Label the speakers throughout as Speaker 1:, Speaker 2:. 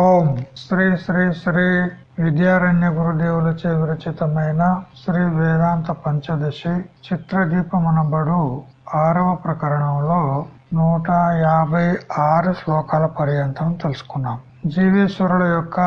Speaker 1: ఓం శ్రీ శ్రీ శ్రీ విద్యారణ్య గురుదేవులచే విరచితమైన శ్రీ వేదాంత పంచదశి చిత్రదీపమనబడు ఆరవ ప్రకరణంలో నూట యాభై ఆరు శ్లోకాల పర్యంతం తెలుసుకున్నాం. జీవేశ్వరుల యొక్క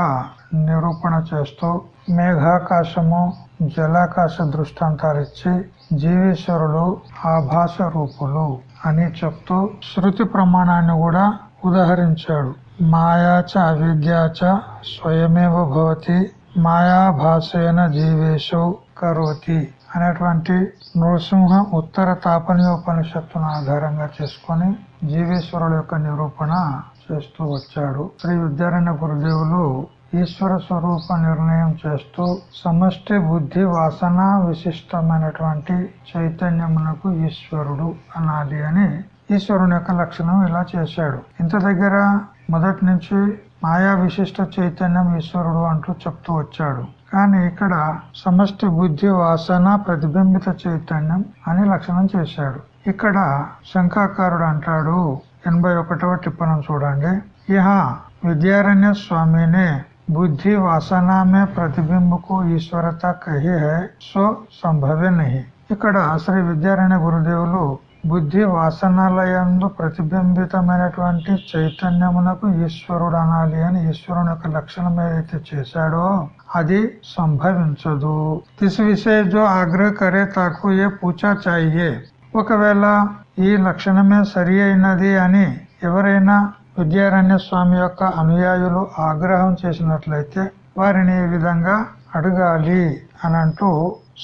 Speaker 1: నిరూపణ చేస్తూ మేఘాకాశము జలాకాశ దృష్టాంతాలిచ్చి జీవేశ్వరులు ఆభాస రూపులు అని చెప్తూ శృతి ప్రమాణాన్ని కూడా ఉదహరించాడు. మాయాచ అవిద్యాచ స్వయమేవ భవతి మాయాభాసేన జీవేశు కరోతి అనేటువంటి నృసింహ ఉత్తర తాపనీయోపనిషత్తును ఆధారంగా చేసుకొని జీవేశ్వరుల యొక్క నిరూపణ చేస్తూ వచ్చాడు. శ్రీ విద్యారణ్య గురుదేవులు ఈశ్వర స్వరూప నిర్ణయం చేస్తూ సమష్టి బుద్ధి వాసన విశిష్టమైనటువంటి చైతన్యమునకు ఈశ్వరుడు అనాలి అని ఈశ్వరుని యొక్క లక్షణం ఇలా చేశాడు. ఇంత దగ్గర మొదటి నుంచి మాయా విశిష్ట చైతన్యం ఈశ్వరుడు అంటూ చెప్తూ వచ్చాడు కానీ ఇక్కడ సమష్టి బుద్ధి వాసన ప్రతిబింబిత చైతన్యం అని లక్షణం చేశాడు ఇక్కడ శంకాకారుడు అంటాడు ఎనభై ఒకటవ టిప్పణం చూడండి ఇహ విద్యారణ్య స్వామినే बुद्धि वासना में प्रतिबिंब को ईश्वरता कही है సో సంభవే నహి ఇక్కడ శ్రీ విద్యారణ్య గురుదేవులు బుద్ధి వాసనాలయందు ప్రతిబింబితమైనటువంటి చైతన్యమునకు ఈశ్వరుడు అనాలి అని ఈశ్వరుని యొక్క లక్షణం ఏదైతే చేశాడో అది సంభవించదు. దిస్ విషయ జో ఆగ్రహ కరే తాకు ఏ పూచా చాయే. ఒకవేళ ఈ లక్షణమే సరి అయినది అని ఎవరైనా విద్యారణ్య స్వామి యొక్క అనుయాయులు ఆగ్రహం చేసినట్లయితే వారిని ఈ విధంగా అడగాలి అనంటూ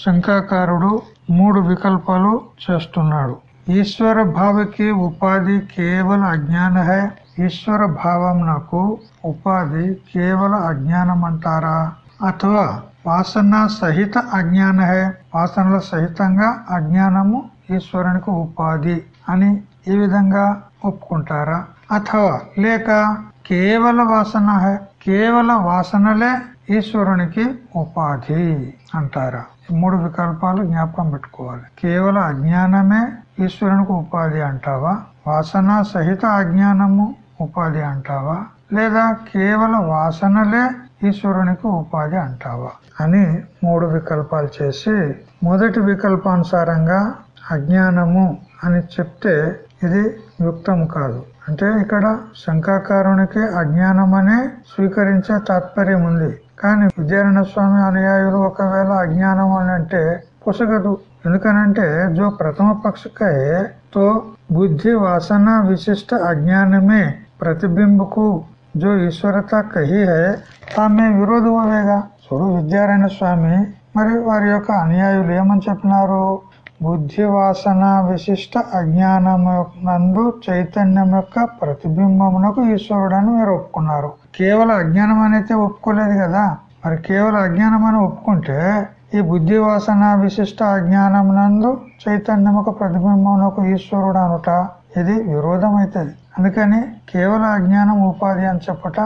Speaker 1: శంకాకారుడు మూడు వికల్పాలు చేస్తున్నాడు. ఈశ్వర భావకి ఉపాధి కేవల అజ్ఞానహే ఈశ్వర భావం నాకు ఉపాధి కేవల అజ్ఞానం అంటారా అథవా వాసన సహిత అజ్ఞానహే వాసనల సహితంగా అజ్ఞానము ఈశ్వరునికి ఉపాధి అని ఈ విధంగా ఒప్పుకుంటారా? అథవా లేక కేవల వాసన కేవల వాసనలే ఈశ్వరునికి ఉపాధి అంటారా? మూడు వికల్పాలు జ్ఞాపకం పెట్టుకోవాలి. కేవల అజ్ఞానమే ఈశ్వరునికి ఉపాధి అంటావా? వాసన సహిత అజ్ఞానము ఉపాధి అంటావా? లేదా కేవల వాసనలే ఈశ్వరునికి ఉపాధి అంటావా? అని మూడు వికల్పాలు చేసి మొదటి వికల్పానుసారంగా అజ్ఞానము అని చెప్తే ఇది యుక్తం కాదు. అంటే ఇక్కడ శంకాకారునికి అజ్ఞానం అనే స్వీకరించే తాత్పర్యం ఉంది. కానీ విద్యారాయణ స్వామి అనుయాయులు ఒకవేళ అజ్ఞానం అని అంటే పొసగదు. ఎందుకనంటే జో ప్రథమ పక్షకై తో బుద్ధి వాసన విశిష్ట అజ్ఞానమే ప్రతిబింబకు. జో ఈశ్వరత కహి హై తామే విరోధ అవేగా చూడు విద్యారాయణ స్వామి మరి వారి యొక్క అనుయాయులు ఏమని చెప్పినారు? బుద్ధి వాసన విశిష్ట అజ్ఞానమునందు చైతన్యం యొక్క ప్రతిబింబమునకు ఈశ్వరుడు అని మీరు ఒప్పుకున్నారు. కేవలం అజ్ఞానం అనేది ఒప్పుకోలేదు కదా. మరి కేవలం అజ్ఞానం అని ఒప్పుకుంటే ఈ బుద్ధి వాసన విశిష్ట అజ్ఞానమునందు చైతన్యం ఒక ప్రతిబింబం ఒక ఈశ్వరుడు అనుట ఇది విరోధం అవుతుంది అందుకని కేవల అజ్ఞానం ఉపాధి అని చెప్పట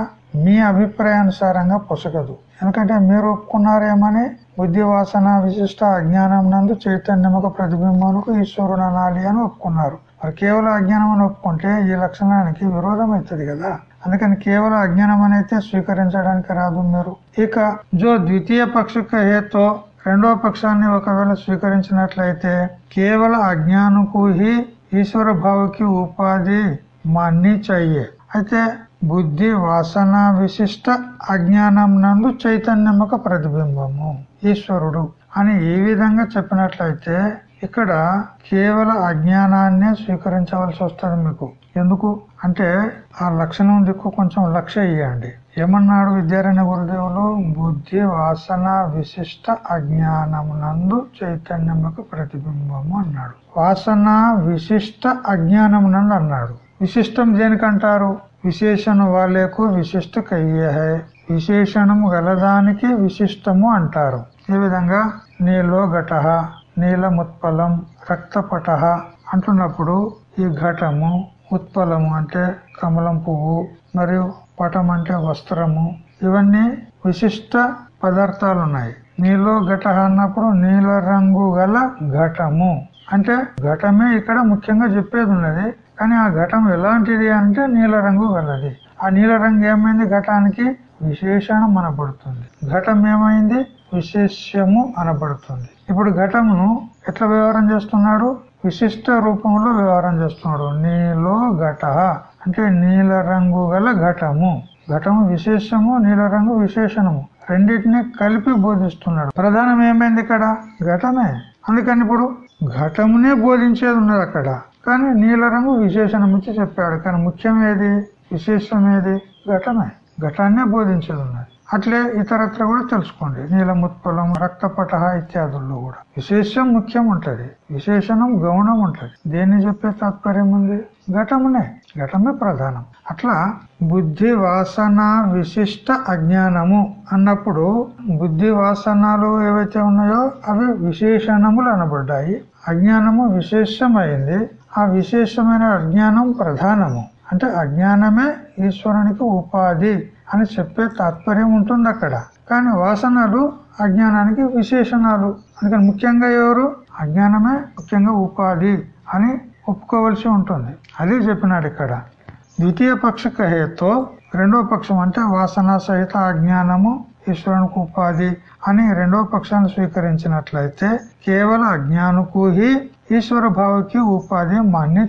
Speaker 1: మీ అభిప్రాయానుసారంగా పొసగదు. ఎందుకంటే మీరు ఒప్పుకున్నారేమని బుద్ధి వాసన విశిష్ట అజ్ఞానం నందు చైతన్యముక ప్రతిబింబమునకు ఈశ్వరుడు అనాలి అని ఒప్పుకున్నారు. మరి కేవలం అజ్ఞానం అని ఒప్పుకుంటే ఈ లక్షణానికి విరోధం అవుతుంది కదా. అందుకని కేవలం అజ్ఞానం అయితే స్వీకరించడానికి రాదు మీరు ఇక జో ద్వితీయ పక్ష హేతో రెండవ పక్షాన్ని ఒకవేళ స్వీకరించినట్లయితే కేవల అజ్ఞానకు హి ఈశ్వర భావకి ఉపాధి మాన్ని చెయ్యే. అయితే బుద్ధి వాసన విశిష్ట అజ్ఞానం నందు చైతన్యమక ప్రతిబింబము. ఈశ్వరుడు అని ఈ విధంగా చెప్పినట్లయితే ఇక్కడ కేవల అజ్ఞానాన్నే స్వీకరించవలసి వస్తుంది మీకు. ఎందుకు? అంటే ఆ లక్షణం దిక్కు కొంచెం లక్ష్య ఇయ్యండి. ఏమన్నాడు విద్యారాయణ గురుదేవులు? బుద్ధి వాసన విశిష్ట అజ్ఞానమునందు చైతన్యముకు ప్రతిబింబము అన్నాడు. వాసన విశిష్ట అజ్ఞానమునందు అన్నాడు. విశిష్టం దేనికంటారు? విశేషణ వాళ్ళకు విశిష్ట కయ్యే హై విశేషణము గలదానికి విశిష్టము అంటారు. ఈ విధంగా? నీలో ఘట నీలముత్పలం రక్తపట అంటున్నప్పుడు ఈ ఘటము ఉత్పలము అంటే కమలం పువ్వు మరియు పటం అంటే వస్త్రము. ఇవన్నీ విశిష్ట పదార్థాలు ఉన్నాయి నీలో ఘట అన్నప్పుడు నీల రంగు గల ఘటము. అంటే ఘటమే ఇక్కడ ముఖ్యంగా చెప్పేది ఉన్నది. కానీ ఆ ఘటం ఎలాంటిది అంటే నీల రంగు గలది. ఆ నీల రంగు ఏమైంది? ఘటానికి విశేషణం అనబడుతుంది. ఘటం ఏమైంది? విశేష్యము అనబడుతుంది. ఇప్పుడు ఘటమును ఎట్లా వ్యవహారం చేస్తున్నాడు? విశిష్ట రూపంలో వ్యవహారం చేస్తున్నాడు. నీలో ఘట అంటే నీల రంగు గల ఘటము. ఘటము విశేషము నీల రంగు విశేషణము. రెండింటిని కలిపి బోధిస్తున్నాడు. ప్రధానం ఏమైంది ఇక్కడ? ఘటమే. అందుకని ఇప్పుడు ఘటమునే బోధించేది ఉన్నది అక్కడ. కానీ నీల రంగు విశేషణం ఇచ్చి చెప్పాడు. కానీ ముఖ్యం ఏది? విశేషం ఏది? ఘటమే. ఘటాన్నే బోధించేది ఉన్నది. అట్లే ఇతరత్ర కూడా తెలుసుకోండి. నీలముత్పలం రక్తపట ఇత్యాదుల్లో కూడా. విశేషం ముఖ్యం ఉంటది. విశేషణం గౌణం ఉంటది. దేన్ని చెప్పే తాత్పర్యం ఉంది? ఘటమునే. ఘటమే ప్రధానం. అట్లా బుద్ధి వాసన విశిష్ట అజ్ఞానము అన్నప్పుడు బుద్ధి వాసనలు ఏవైతే ఉన్నాయో అవి విశేషణములు అనబడ్డాయి. అజ్ఞానము విశేషమైంది. ఆ విశేషమైన అజ్ఞానం ప్రధానము. అంటే అజ్ఞానమే ఈశ్వరునికి ఉపాధి. అని చెప్పే తాత్పర్యం ఉంటుంది అక్కడ. కానీ వాసనలు అజ్ఞానానికి విశేషణాలు. అందుకని ముఖ్యంగా ఎవరు? అజ్ఞానమే ముఖ్యంగా ఉపాధి అని ఒప్పుకోవలసి ఉంటుంది. అదే చెప్పినాడు ఇక్కడ. ద్వితీయ పక్షక హేతో రెండో పక్షం అంటే వాసన సహిత అజ్ఞానము ఈశ్వరునికి ఉపాధి అని రెండో పక్షాన్ని స్వీకరించినట్లయితే కేవల అజ్ఞానుకు హి ఈశ్వర భావకి ఉపాధి మాన్య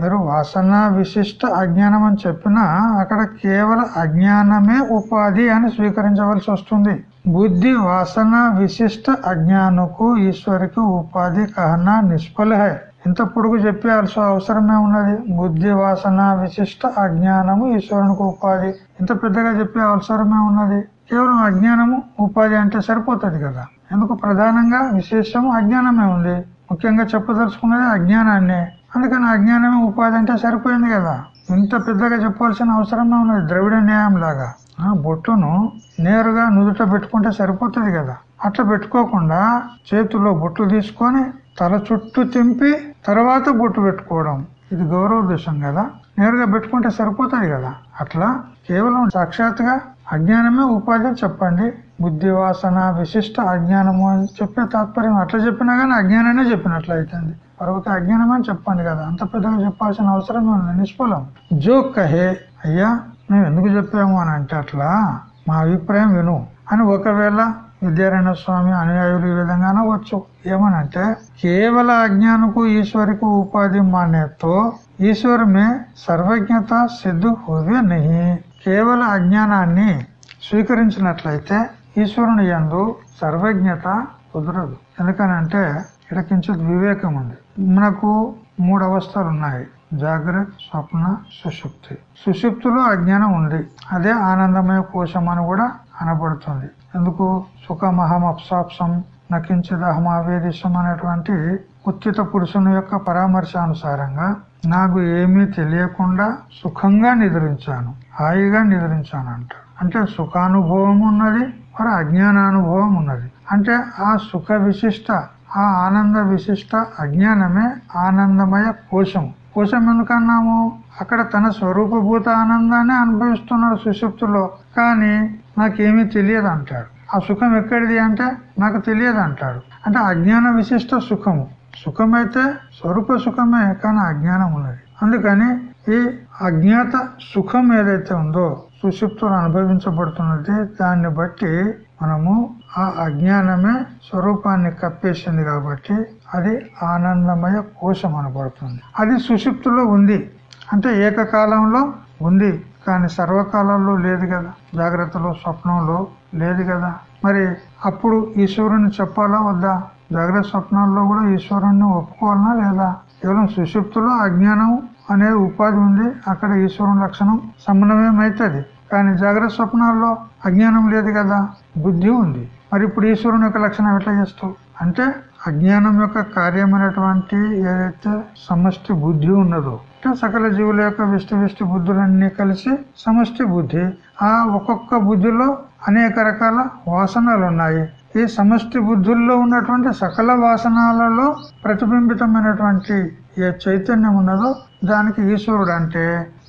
Speaker 1: మీరు వాసన విశిష్ట అజ్ఞానం అని చెప్పినా అక్కడ కేవల అజ్ఞానమే ఉపాధి అని స్వీకరించవలసి వస్తుంది. బుద్ధి వాసన విశిష్ట అజ్ఞానకు ఈశ్వరికి ఉపాధి కహనా నిష్ఫల? హై ఇంత పొడుగు చెప్పాల్సిన అవసరమే ఉన్నది. బుద్ధి వాసన విశిష్ట అజ్ఞానము ఈశ్వరునికి ఉపాధి. ఇంత పెద్దగా చెప్పే అవసరమే ఉన్నది. కేవలం అజ్ఞానము ఉపాధి అంటే సరిపోతుంది కదా. ఎందుకు? ప్రధానంగా విశేషము అజ్ఞానమే ఉంది. ముఖ్యంగా చెప్పదలుచుకున్నది అజ్ఞానాన్నే. అందుకని అజ్ఞానమే ఉపాధి అంటే సరిపోయింది కదా. ఇంత పెద్దగా చెప్పాల్సిన అవసరం ఉన్నది ద్రవిడ న్యాయం లాగా. ఆ బొట్టును నేరుగా నుదుట పెట్టుకుంటే సరిపోతుంది కదా. అట్లా పెట్టుకోకుండా చేతుల్లో బొట్టు తీసుకొని తల చుట్టూ తింపి తర్వాత బొట్టు పెట్టుకోవడం. ఇది గౌరవ దోషం కదా. నేరుగా పెట్టుకుంటే సరిపోతుంది కదా. అట్లా కేవలం సాక్షాత్గా అజ్ఞానమే ఉపాధి చెప్పండి. బుద్ధి వాసన విశిష్ట అజ్ఞానము అని చెప్పే తాత్పర్యం అట్లా చెప్పినా కానీ అజ్ఞానమే చెప్పినట్లు అవుతుంది పర్వత అజ్ఞానం అని చెప్పండి కదా. అంత పెద్దగా చెప్పాల్సిన అవసరం ఉంది నిష్ఫలం. జో కహే అయ్యా మేము ఎందుకు చెప్పాము అని అంటే అట్లా మా అభిప్రాయం విను. అని ఒకవేళ విద్యారాయణ స్వామి అనుయాయులు ఈ విధంగా అనవచ్చు ఏమనంటే కేవల అజ్ఞానకు ఈశ్వరికి ఉపాధి మానేతో ఈశ్వర్ మే సర్వజ్ఞత సిద్ధు హోవే నహి. కేవల అజ్ఞానాన్ని స్వీకరించినట్లయితే ఈశ్వరుని యందు సర్వజ్ఞత కుదరదు. ఎందుకనంటే ఇక్కడ కించిత్ వివేకం ఉంది. మనకు మూడు అవస్థలు ఉన్నాయి. జాగ్రత్త స్వప్న సుషుప్తి. సుషుప్తిలో అజ్ఞానం ఉంది. అదే ఆనందమయ కోశం అని కూడా అనబడుతుంది. ఎందుకు? సుఖమహం అప్సాప్సం నకించిదహమావేదిశం అనేటువంటి ఉచిత పురుషుని యొక్క పరామర్శానుసారంగా నాకు ఏమీ తెలియకుండా సుఖంగా నిద్రించాను. హాయిగా నిద్రించాను అంట అంటే సుఖానుభవం ఉన్నది మరి అజ్ఞానానుభవం ఉన్నది. అంటే ఆ సుఖ విశిష్ట ఆ ఆనంద విశిష్ట అజ్ఞానమే ఆనందమయ కోశం. కోశం ఎందుకన్నాము? అక్కడ తన స్వరూపభూత ఆనందాన్ని అనుభవిస్తున్నాడు సుషుప్తిలో కానీ నాకేమీ తెలియదు అంటాడు ఆ సుఖం ఎక్కడిది అంటే నాకు తెలియదు అంటాడు అంటే అజ్ఞాన విశిష్ట సుఖము. సుఖమైతే స్వరూప సుఖమే కానీ అజ్ఞానం ఉన్నది అందుకని ఈ అజ్ఞాత సుఖం ఏదైతే ఉందో సుషుప్తులు అనుభవించబడుతున్నది దాన్ని బట్టి మనము ఆ అజ్ఞానమే స్వరూపాన్ని కప్పేసింది కాబట్టి అది ఆనందమయ కోశం అనబడుతుంది. అది సుషిప్తులో ఉంది. అంటే ఏకకాలంలో ఉంది. కానీ సర్వకాలంలో లేదు కదా. జాగ్రత్తలో స్వప్నంలో లేదు కదా. మరి అప్పుడు ఈశ్వరుని చెప్పాలా వద్దా? జాగ్రత్త స్వప్నాల్లో కూడా ఈశ్వరుణ్ణి ఒప్పుకోవాలనా లేదా? కేవలం సుషిప్తులో అజ్ఞానం అనేది ఉపాధి ఉంది. అక్కడ ఈశ్వరుని లక్షణం సమన్వయం అవుతుంది కానీ జాగ్రత్త స్వప్నాల్లో అజ్ఞానం లేదు కదా. బుద్ధి ఉంది. మరి ఇప్పుడు ఈశ్వరుని యొక్క లక్షణం ఎట్లా చేస్తావు? అంటే అజ్ఞానం యొక్క కార్యమైనటువంటి ఏదైతే సమష్టి బుద్ధి ఉన్నదో అంటే సకల జీవుల యొక్క విష్టి విష్టి బుద్ధులన్నీ కలిసి సమష్టి బుద్ధి ఆ ఒక్కొక్క బుద్ధిలో అనేక రకాల వాసనలు ఉన్నాయి. ఈ సమష్టి బుద్ధుల్లో ఉన్నటువంటి సకల వాసనాలలో ప్రతిబింబితమైనటువంటి ఏ చైతన్యం ఉన్నదో దానికి ఈశ్వరుడు అంటే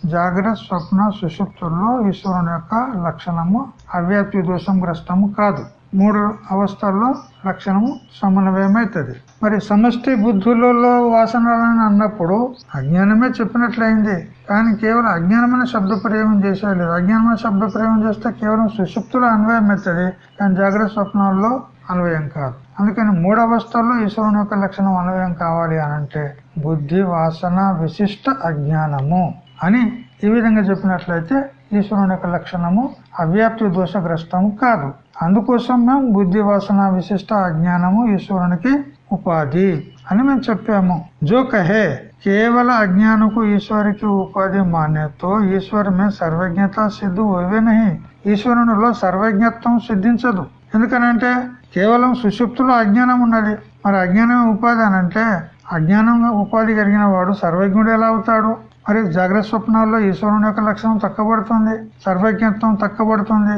Speaker 1: జాగ్రత్త స్వప్న సుషుప్తుల్లో ఈశ్వరుని యొక్క లక్షణము అవ్యాప్తి దోషం గ్రస్తము కాదు. మూడు అవస్థల్లో లక్షణము సమన్వయమవుతుంది మరి సమష్టి బుద్ధులలో వాసనలని అన్నప్పుడు అజ్ఞానమే చెప్పినట్లయింది. కానీ కేవలం అజ్ఞానమైన శబ్ద ప్రయోగం చేసేయలేదు అజ్ఞానమైన శబ్ద ప్రయోగం చేస్తే కేవలం సుషుప్తుల అన్వయం అవుతుంది కానీ జాగ్రత్త స్వప్నాల్లో అన్వయం కాదు. అందుకని మూడు అవస్థల్లో ఈశ్వరుని యొక్క లక్షణం అన్వయం కావాలి అనంటే బుద్ధి వాసన విశిష్ట అజ్ఞానము అని ఈ విధంగా చెప్పినట్లయితే ఈశ్వరుని యొక్క లక్షణము అవ్యాప్తి దోషగ్రస్తము కాదు. అందుకోసం మేము బుద్ధి వాసన విశిష్ట అజ్ఞానము ఈశ్వరునికి ఉపాధి అని మేము చెప్పాము. జో కహే కేవల అజ్ఞానకు ఈశ్వరికి ఉపాధి మాన్యతో ఈశ్వర్ మే సర్వజ్ఞత సిద్ధు ఓవే నహి. ఈశ్వరునిలో సర్వజ్ఞత్వం సిద్ధించదు. ఎందుకనంటే కేవలం సుషుప్తులో అజ్ఞానం ఉన్నది. మరి అజ్ఞానం ఉపాధి అనంటే అజ్ఞానంగా ఉపాధి కలిగిన వాడు సర్వజ్ఞుడు ఎలా అవుతాడు? మరి జాగ్రత్త స్వప్నాల్లో ఈశ్వరుని యొక్క లక్షణం తక్కబడుతుంది సర్వజ్ఞత్వం తక్కబడుతుంది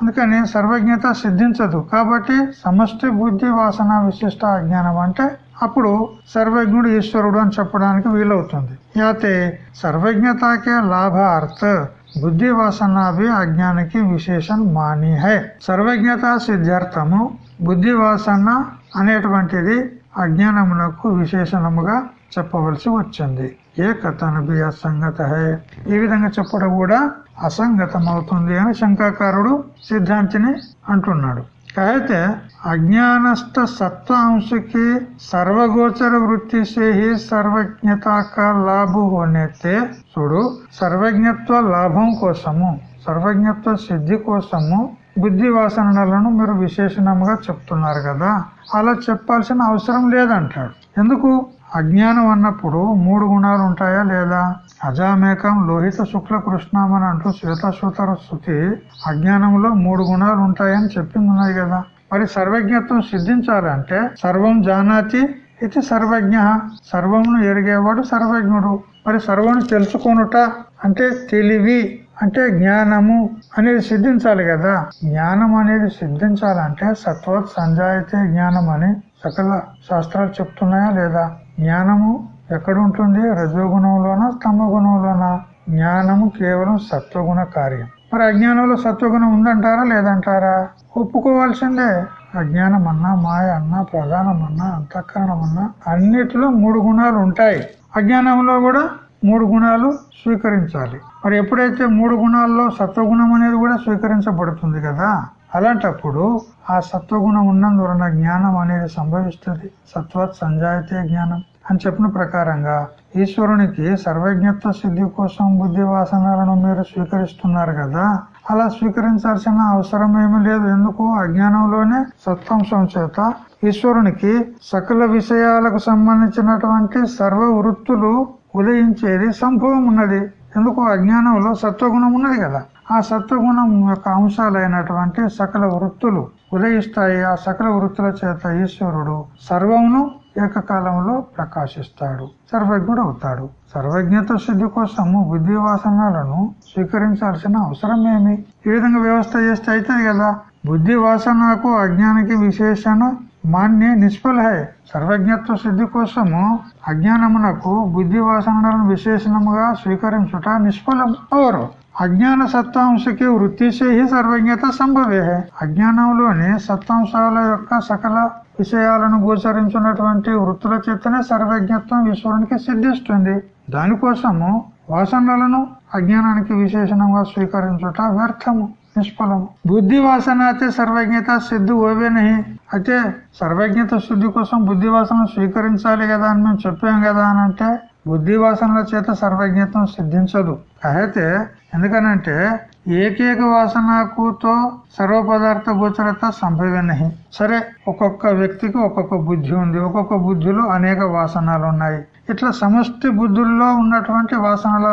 Speaker 1: అందుకని సర్వజ్ఞత సిద్ధించదు. కాబట్టి సమష్టి బుద్ధి వాసన విశిష్ట అజ్ఞానం అంటే అప్పుడు సర్వజ్ఞుడు ఈశ్వరుడు అని చెప్పడానికి వీలవుతుంది. యాతే సర్వజ్ఞతకే లాభార్థ బుద్ధి వాసనాభి అజ్ఞానికి విశేషం మాని హై సర్వజ్ఞత సిద్ధార్థము బుద్ధి వాసన అనేటువంటిది అజ్ఞానమునకు విశేషణముగా చెప్పవలసి వచ్చింది. ఏ కథనభి అసంగత ఈ విధంగా చెప్పడం కూడా అసంగతం అవుతుంది అని శంకాకారుడు సిద్ధాంతిని అంటున్నాడు. అయితే అజ్ఞానస్థ సత్వాంశకి సర్వగోచర వృత్తి సేహి సర్వజ్ఞత లాభు అనేతే చూడు సర్వజ్ఞత్వ లాభం కోసము సర్వజ్ఞత్వ సిద్ధి కోసము బుద్ధి వాసనలను మీరు విశేషణంగా చెప్తున్నారు కదా. అలా చెప్పాల్సిన అవసరం లేదంటాడు. ఎందుకు? అజ్ఞానం అన్నప్పుడు మూడు గుణాలు ఉంటాయా లేదా? అజామేకం లోహిత శుక్ల కృష్ణమని అంటూ శ్వేతశ్వతర స్థుతి అజ్ఞానంలో మూడు గుణాలు ఉంటాయని చెప్పింది ఉన్నాయి కదా. మరి సర్వజ్ఞత్వం సిద్ధించాలంటే సర్వం జానాతి ఇది సర్వజ్ఞ. సర్వంను ఎరిగేవాడు సర్వజ్ఞుడు. మరి సర్వం తెలుసుకొనుట అంటే తెలివి అంటే జ్ఞానము అనేది సిద్ధించాలి కదా. జ్ఞానం అనేది సిద్ధించాలంటే సత్వత్ సంజాయితే జ్ఞానం అని సకల శాస్త్రాలు చెప్తున్నాయా లేదా? జ్ఞానము ఎక్కడుంటుంది? రజోగుణంలోనా తమగుణంలోనా జ్ఞానము కేవలం సత్వగుణ కార్యం. మరి అజ్ఞానంలో సత్వగుణం ఉందంటారా లేదంటారా? ఒప్పుకోవాల్సిందే. అజ్ఞానం అన్నా మాయ అన్నా ప్రధానమన్నా అంతఃకరణమన్నా అన్నా అన్నిటిలో మూడు గుణాలు ఉంటాయి. అజ్ఞానంలో కూడా మూడు గుణాలు స్వీకరించాలి. మరి ఎప్పుడైతే మూడు గుణాల్లో సత్వగుణం అనేది కూడా స్వీకరించబడుతుంది కదా అలాంటప్పుడు ఆ సత్వగుణం ఉన్నందువలన జ్ఞానం అనేది సంభవిస్తుంది. సత్వత్ సంజాయితే జ్ఞానం. అని చెప్పిన ప్రకారంగా ఈశ్వరునికి సర్వజ్ఞత్వ సిద్ధి కోసం బుద్ధి వాసనలను మీరు స్వీకరిస్తున్నారు కదా. అలా స్వీకరించాల్సిన అవసరం ఏమీ లేదు. ఎందుకు? అజ్ఞానంలోనే సత్వంశం చేత ఈశ్వరునికి సకల విషయాలకు సంబంధించినటువంటి సర్వ వృత్తులు ఉదయించేది సంభవం ఉన్నది. ఎందుకు? అజ్ఞానంలో సత్వగుణం ఉన్నది కదా. ఆ సత్వగుణం యొక్క అంశాలైనటువంటి సకల వృత్తులు ఉదయిస్తాయి. ఆ సకల వృత్తుల చేత ఈశ్వరుడు సర్వమును ఏకకాలంలో ప్రకాశిస్తాడు సర్వజ్ఞుడు అవుతాడు సర్వజ్ఞత శుద్ధి కోసము బుద్ధి వాసనలను స్వీకరించాల్సిన అవసరం ఏమి ఈ విధంగా వ్యవస్థ చేస్తే అవుతుంది కదా. బుద్ధి వాసనకు అజ్ఞానికి విశేషణ మాన్య నిష్ఫల. హై సర్వజ్ఞత్వ శుద్ధి కోసము అజ్ఞానమునకు బుద్ధి వాసనలను విశేషణముగా స్వీకరించుట నిష్ఫలం అవరు అజ్ఞాన సత్తాంశకి వృత్తి చేయి సర్వజ్ఞత సంభవే. అజ్ఞానంలోని సత్తాంశాల యొక్క సకల విషయాలను గోచరించినటువంటి వృత్తుల చేతనే సర్వజ్ఞత్వం ఈశ్వరునికి సిద్ధిస్తుంది. దానికోసము వాసనలను అజ్ఞానానికి విశేషణంగా స్వీకరించుట వ్యర్థము నిష్ఫలము. బుద్ధి వాసన అయితే సర్వజ్ఞత సిద్ధి ఓవేనహి. అయితే సర్వజ్ఞత శుద్ధి కోసం బుద్ధి వాసన స్వీకరించాలి కదా అని మేము చెప్పాం కదా అని అంటే బుద్ధి వాసనల చేత సర్వజ్ఞత్వం సిద్ధించదు. అయితే ఎందుకనంటే ఏకేక వాసనకుతో సర్వ పదార్థ గోచరత సంభవనహి సరే ఒక్కొక్క వ్యక్తికి ఒక్కొక్క బుద్ధి ఉంది. ఒక్కొక్క బుద్ధిలో అనేక వాసనలు ఉన్నాయి ఇట్లా సమష్టి బుద్ధుల్లో ఉన్నటువంటి వాసనల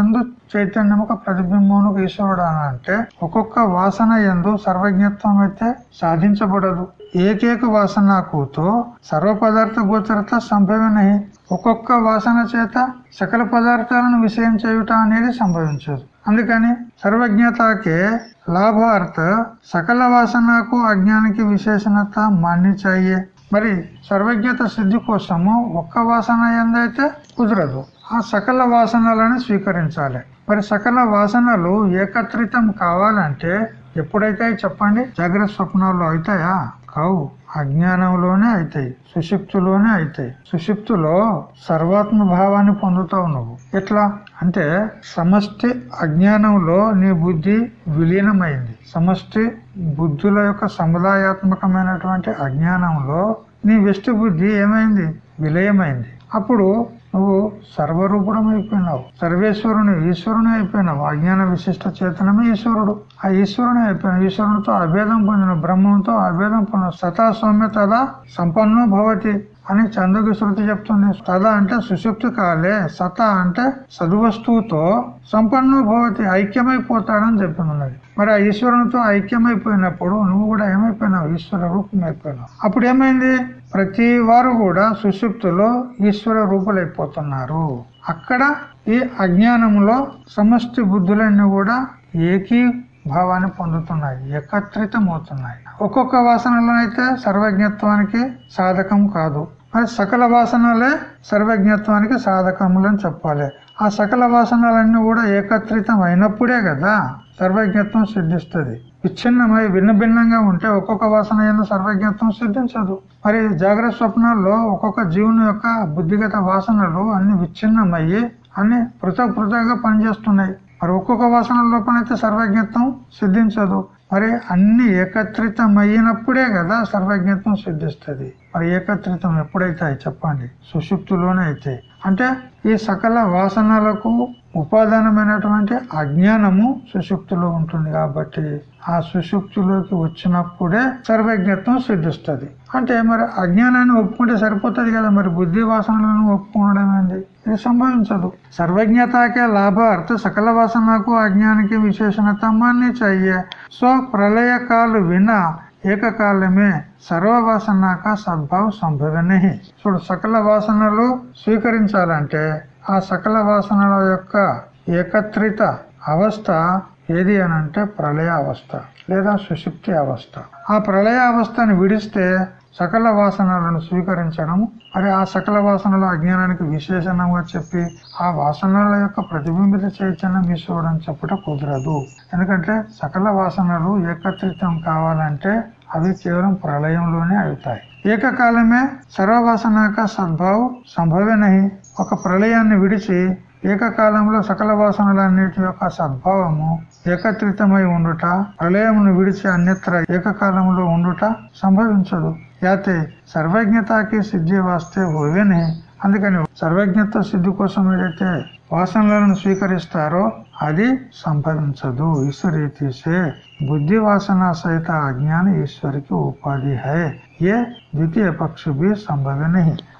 Speaker 1: ఎందు చైతన్యముక ప్రతిబింబమునకు ఈశ్వరుడు అంటే ఒక్కొక్క వాసన ఎందు సర్వజ్ఞత్వం అయితే సాధించబడదు. ఏకేక వాసనకుతో సర్వ పదార్థ గోచరత సంభవమే. ఒక్కొక్క వాసన చేత సకల పదార్థాలను విషయం చేయుట అనేది సంభవించదు. అందుకని సర్వజ్ఞతకే లాభార్థ సకల వాసనకు అజ్ఞానికి విశేషణత మాన్యచాయే మరి సర్వజ్ఞత సిద్ధి కోసము ఒక్క వాసన ఎందైతే కుదరదు ఆ సకల వాసనలను స్వీకరించాలి. మరి సకల వాసనలు ఏకత్రితం కావాలంటే ఎప్పుడైతే చెప్పండి? జాగ్రత్త స్వప్నాల్లో అవుతాయా? కావు అజ్ఞానంలోనే అవుతాయి సుషిప్తులోనే అవుతాయి సుషిప్తులో సర్వాత్మ భావాన్ని పొందుతావు నువ్వు. ఎట్లా? అంటే సమష్టి అజ్ఞానంలో నీ బుద్ధి విలీనమైంది. సమష్టి బుద్ధుల యొక్క సముదాయాత్మకమైనటువంటి అజ్ఞానంలో నీ విష్టి బుద్ధి ఏమైంది? విలయమైంది. అప్పుడు నువ్వు సర్వరూపుడం అయిపోయినావు. సర్వేశ్వరుని ఈశ్వరుని అయిపోయినావు. అజ్ఞాన విశిష్ట చేతనమే ఈశ్వరుడు. ఆ ఈశ్వరుని అయిపోయినావు. ఈశ్వరునితో అభేదం పొందిన బ్రహ్మంతో అభేదం పొందిన సతా సౌమ్య తదా సంపన్నో భవతి. అని చంద్రుకి శృతి చెప్తుంది. తద అంటే సుషుప్తి కాలే సత అంటే సద్వస్తువుతో సంపన్నో భవతి ఐక్యమైపోతాడని చెప్పింది మరి ఆ ఈశ్వరునితో ఐక్యమైపోయినప్పుడు నువ్వు కూడా ఏమైపోయినావు? ఈశ్వర రూపం అయిపోయినావు. అప్పుడు ఏమైంది? ప్రతి వారు కూడా సుషుప్తిలో ఈశ్వర రూపులైపోతున్నారు. అక్కడ ఈ అజ్ఞానంలో సమష్టి బుద్ధులన్నీ కూడా ఏకీ భావాన్ని పొందుతున్నాయి ఏకత్రితం అవుతున్నాయి ఒక్కొక్క వాసనలో అయితే సర్వజ్ఞత్వానికి సాధకం కాదు. మరి సకల వాసనలే సర్వజ్ఞత్వానికి సాధకములని చెప్పాలి. ఆ సకల వాసనలన్నీ కూడా ఏకత్రితం అయినప్పుడే కదా సర్వజ్ఞత్వం సిద్ధిస్తుంది. విచ్ఛిన్నమై భిన్న భిన్నంగా ఉంటే ఒక్కొక్క వాసన ఎందు సర్వజ్ఞత్వం సిద్ధించదు. మరి జాగ్రత్త స్వప్నాల్లో ఒక్కొక్క జీవుని యొక్క బుద్ధిగత వాసనలు అన్ని విచ్ఛిన్నమయ్యి అన్ని పృథక్ పృథక్గా పనిచేస్తున్నాయి. మరి ఒక్కొక్క వాసన లోపలైతే సర్వజ్ఞత్వం సిద్ధించదు. మరి అన్ని ఏకత్రితమైనప్పుడే కదా సర్వజ్ఞత్వం సిద్ధిస్తుంది. మరి ఏకత్రితం ఎప్పుడైతే చెప్పండి? సుషుప్తిలోనే అయితే. అంటే ఈ సకల వాసనలకు ఉపాదానమైనటువంటి అజ్ఞానము సుషుప్తిలో ఉంటుంది కాబట్టి ఆ సుషుప్తిలోకి వచ్చినప్పుడే సర్వజ్ఞత్వం సిద్ధిస్తుంది. అంటే మరి అజ్ఞానాన్ని ఒప్పుకుంటే సరిపోతుంది కదా మరి బుద్ధి వాసనలను ఒప్పుకోవడం ఏంది? ఇది సంభవించదు. సర్వజ్ఞతాకే లాభార్థ సకల వాసనకు అజ్ఞానికి విశేషణత మాన్య చెయ్యే సో ప్రళయ కాలు వినా ఏకకాలమే సర్వవాసనాక సద్భావ సంభవనే చూడు సకల వాసనలు స్వీకరించాలంటే ఆ సకల వాసనల యొక్క ఏకత్రిత అవస్థ ఏది అని అంటే ప్రళయ అవస్థ లేదా సుషుప్తి అవస్థ. ఆ ప్రళయ అవస్థను విడిస్తే సకల వాసనలను స్వీకరించడం మరి ఆ సకల వాసనలు అజ్ఞానానికి విశేషణంగా చెప్పి ఆ వాసనల యొక్క ప్రతిబింబిత చైతన్యం ఈశ్వరుడు చెప్పుట కుదరదు. ఎందుకంటే సకల వాసనలు ఏకత్రితం కావాలంటే అవి కేవలం ప్రళయంలోనే అవుతాయి. ఏకకాలమే సర్వవాసనాక సద్భావ్ సంభవేనహి ఒక ప్రళయాన్ని విడిచి ఏకకాలంలో సకల వాసనలన్నిటి యొక్క సద్భావము ఏకత్రితమై ఉండుట ప్రళయమును విడిచి అన్యత్ర ఏకకాలంలో ఉండుట సంభవించదు యాతే సర్వజ్ఞతాకి సిద్ధి వాస్తే ఓవేనే అందుకని సర్వజ్ఞత సిద్ధి కోసం ఏదైతే వాసనలను స్వీకరిస్తారో అది సంభవించదు. ఈశ్వరీ తీసే బుద్ధి వాసన సహిత అజ్ఞాన ఈశ్వరికి ఉపాధి హై. ఏ ద్వితీయ పక్షు బి సంభవ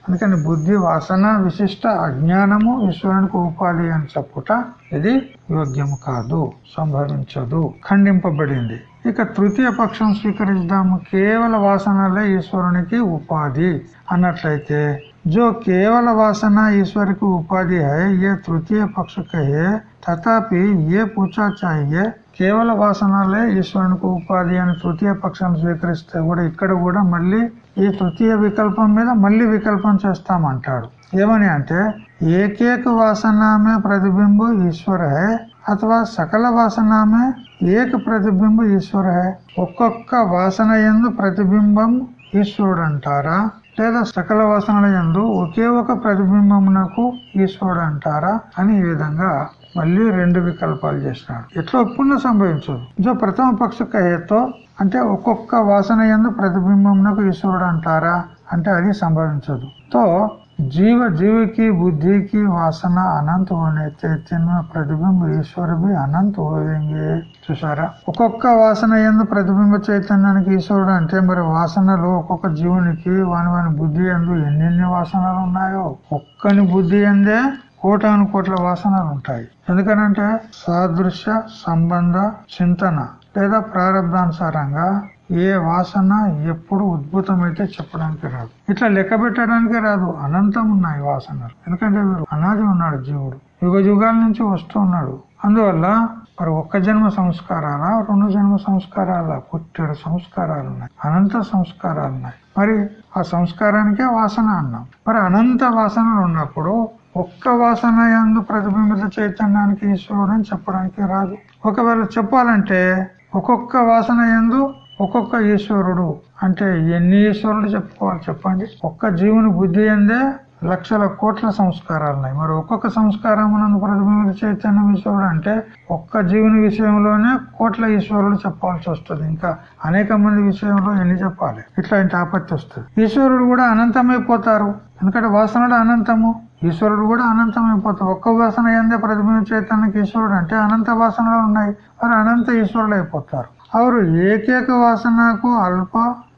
Speaker 1: అందుకని బుద్ధి వాసన విశిష్ట అజ్ఞానము ఈశ్వరునికి ఉపాధి అని చెప్పుట ఇది యోగ్యము కాదు సంభవించదు ఖండింపబడింది ఇక తృతీయ పక్షం స్వీకరిద్దాము కేవల వాసనలే ఈశ్వరునికి ఉపాధి అన్నట్లయితే जो केवल वासना ईश्वर की उपाधि है ये तृतीय पक्ष कहे तथापि ये पूछा चाहिए కేవల వాసనలే ఈశ్వరునికి ఉపాధి అని తృతీయ పక్షాన్ని స్వీకరిస్తే కూడా ఇక్కడ కూడా మళ్ళీ ఈ తృతీయ వికల్పం మీద మళ్ళీ వికల్పం చేస్తామంటాడు. ఏమని అంటే ఏకేక వాసనామే ప్రతిబింబు ఈశ్వర హే అథవా సకల వాసనామే ఏక ప్రతిబింబు ఈశ్వర? హే ఒక్కొక్క వాసన ఎందు ప్రతిబింబం ఈశ్వరుడు అంటారా లేదా సకల వాసనల ఎందు ఒకే ఒక ప్రతిబింబమునకు ఈశ్వరుడు అంటారా అని ఈ విధంగా మళ్ళీ రెండు వికల్పాలు చేస్తున్నాడు ఎట్లా ఒప్పుకున్నా సంభవించదు. ఇదో ప్రథమ పక్ష కహేతో అంటే ఒక్కొక్క వాసన ఎందు ప్రతిబింబంకు ఈశ్వరుడు అంటారా? అంటే అది సంభవించదు. తో జీవ జీవికి బుద్ధికి వాసన అనంత చైతన్య ప్రతిబింబ ఈశ్వరుడి అనంత ఓయంగే చూసారా ఒక్కొక్క వాసన ఎందు ప్రతిబింబ చైతన్యానికి ఈశ్వరుడు అంటే మరి వాసనలు ఒక్కొక్క జీవునికి వాని వాని బుద్ధి ఎందు ఎన్నెన్ని వాసనలు ఉన్నాయో? ఒక్కని బుద్ధి ఎందే కోటాను కోట్ల వాసనలు ఉంటాయి. ఎందుకనంటే సాదృశ్య సంబంధ చింతన లేదా ప్రారంభానుసారంగా ఏ వాసన ఎప్పుడు ఉద్భుతమైతే చెప్పడానికి రాదు. ఇట్లా లెక్క పెట్టడానికి రాదు. అనంతం ఉన్నాయి వాసనలు. ఎందుకంటే వీరు అనాది ఉన్నాడు జీవుడు. యుగ యుగాల నుంచి వస్తూ ఉన్నాడు. అందువల్ల మరి ఒక్క జన్మ సంస్కారాలా రెండు జన్మ సంస్కారాల? పుట్టెడు సంస్కారాలు ఉన్నాయి. అనంత సంస్కారాలు ఉన్నాయి. మరి ఆ సంస్కారానికే వాసన అన్నాం. మరి అనంత వాసనలు ఉన్నప్పుడు ఒక్క వాసన ఎందు ప్రతిబింబిత చైతన్యానికి ఈశ్వరుడు అని చెప్పడానికి రాదు. ఒకవేళ చెప్పాలంటే ఒక్కొక్క వాసన ఎందు ఒక్కొక్క ఈశ్వరుడు. అంటే ఎన్ని ఈశ్వరుడు చెప్పుకోవాలి చెప్పండి? ఒక్క జీవుని బుద్ధి ఎందే లక్షల కోట్ల సంస్కారాలు ఉన్నాయి. మరి ఒక్కొక్క సంస్కారం ప్రతిబింబిత చైతన్యం ఈశ్వరుడు అంటే ఒక్క జీవుని విషయంలోనే కోట్ల ఈశ్వరుడు చెప్పాల్సి వస్తుంది. ఇంకా అనేక మంది విషయంలో ఎన్ని చెప్పాలి? ఇట్లాంటి ఆపత్తి వస్తుంది. ఈశ్వరుడు కూడా అనంతమైపోతారు. ఎందుకంటే వాసనలు అనంతము. ఈశ్వరుడు కూడా అనంతమైపోతా ఒక్క వాసన ఏందే ప్రతిబింబ చైతన్యకి ఈశ్వరుడు అంటే అనంత వాసనలు ఉన్నాయి. వారు అనంత ఈశ్వరులు అయిపోతారు. అవరు ఏకేక వాసనకు అల్ప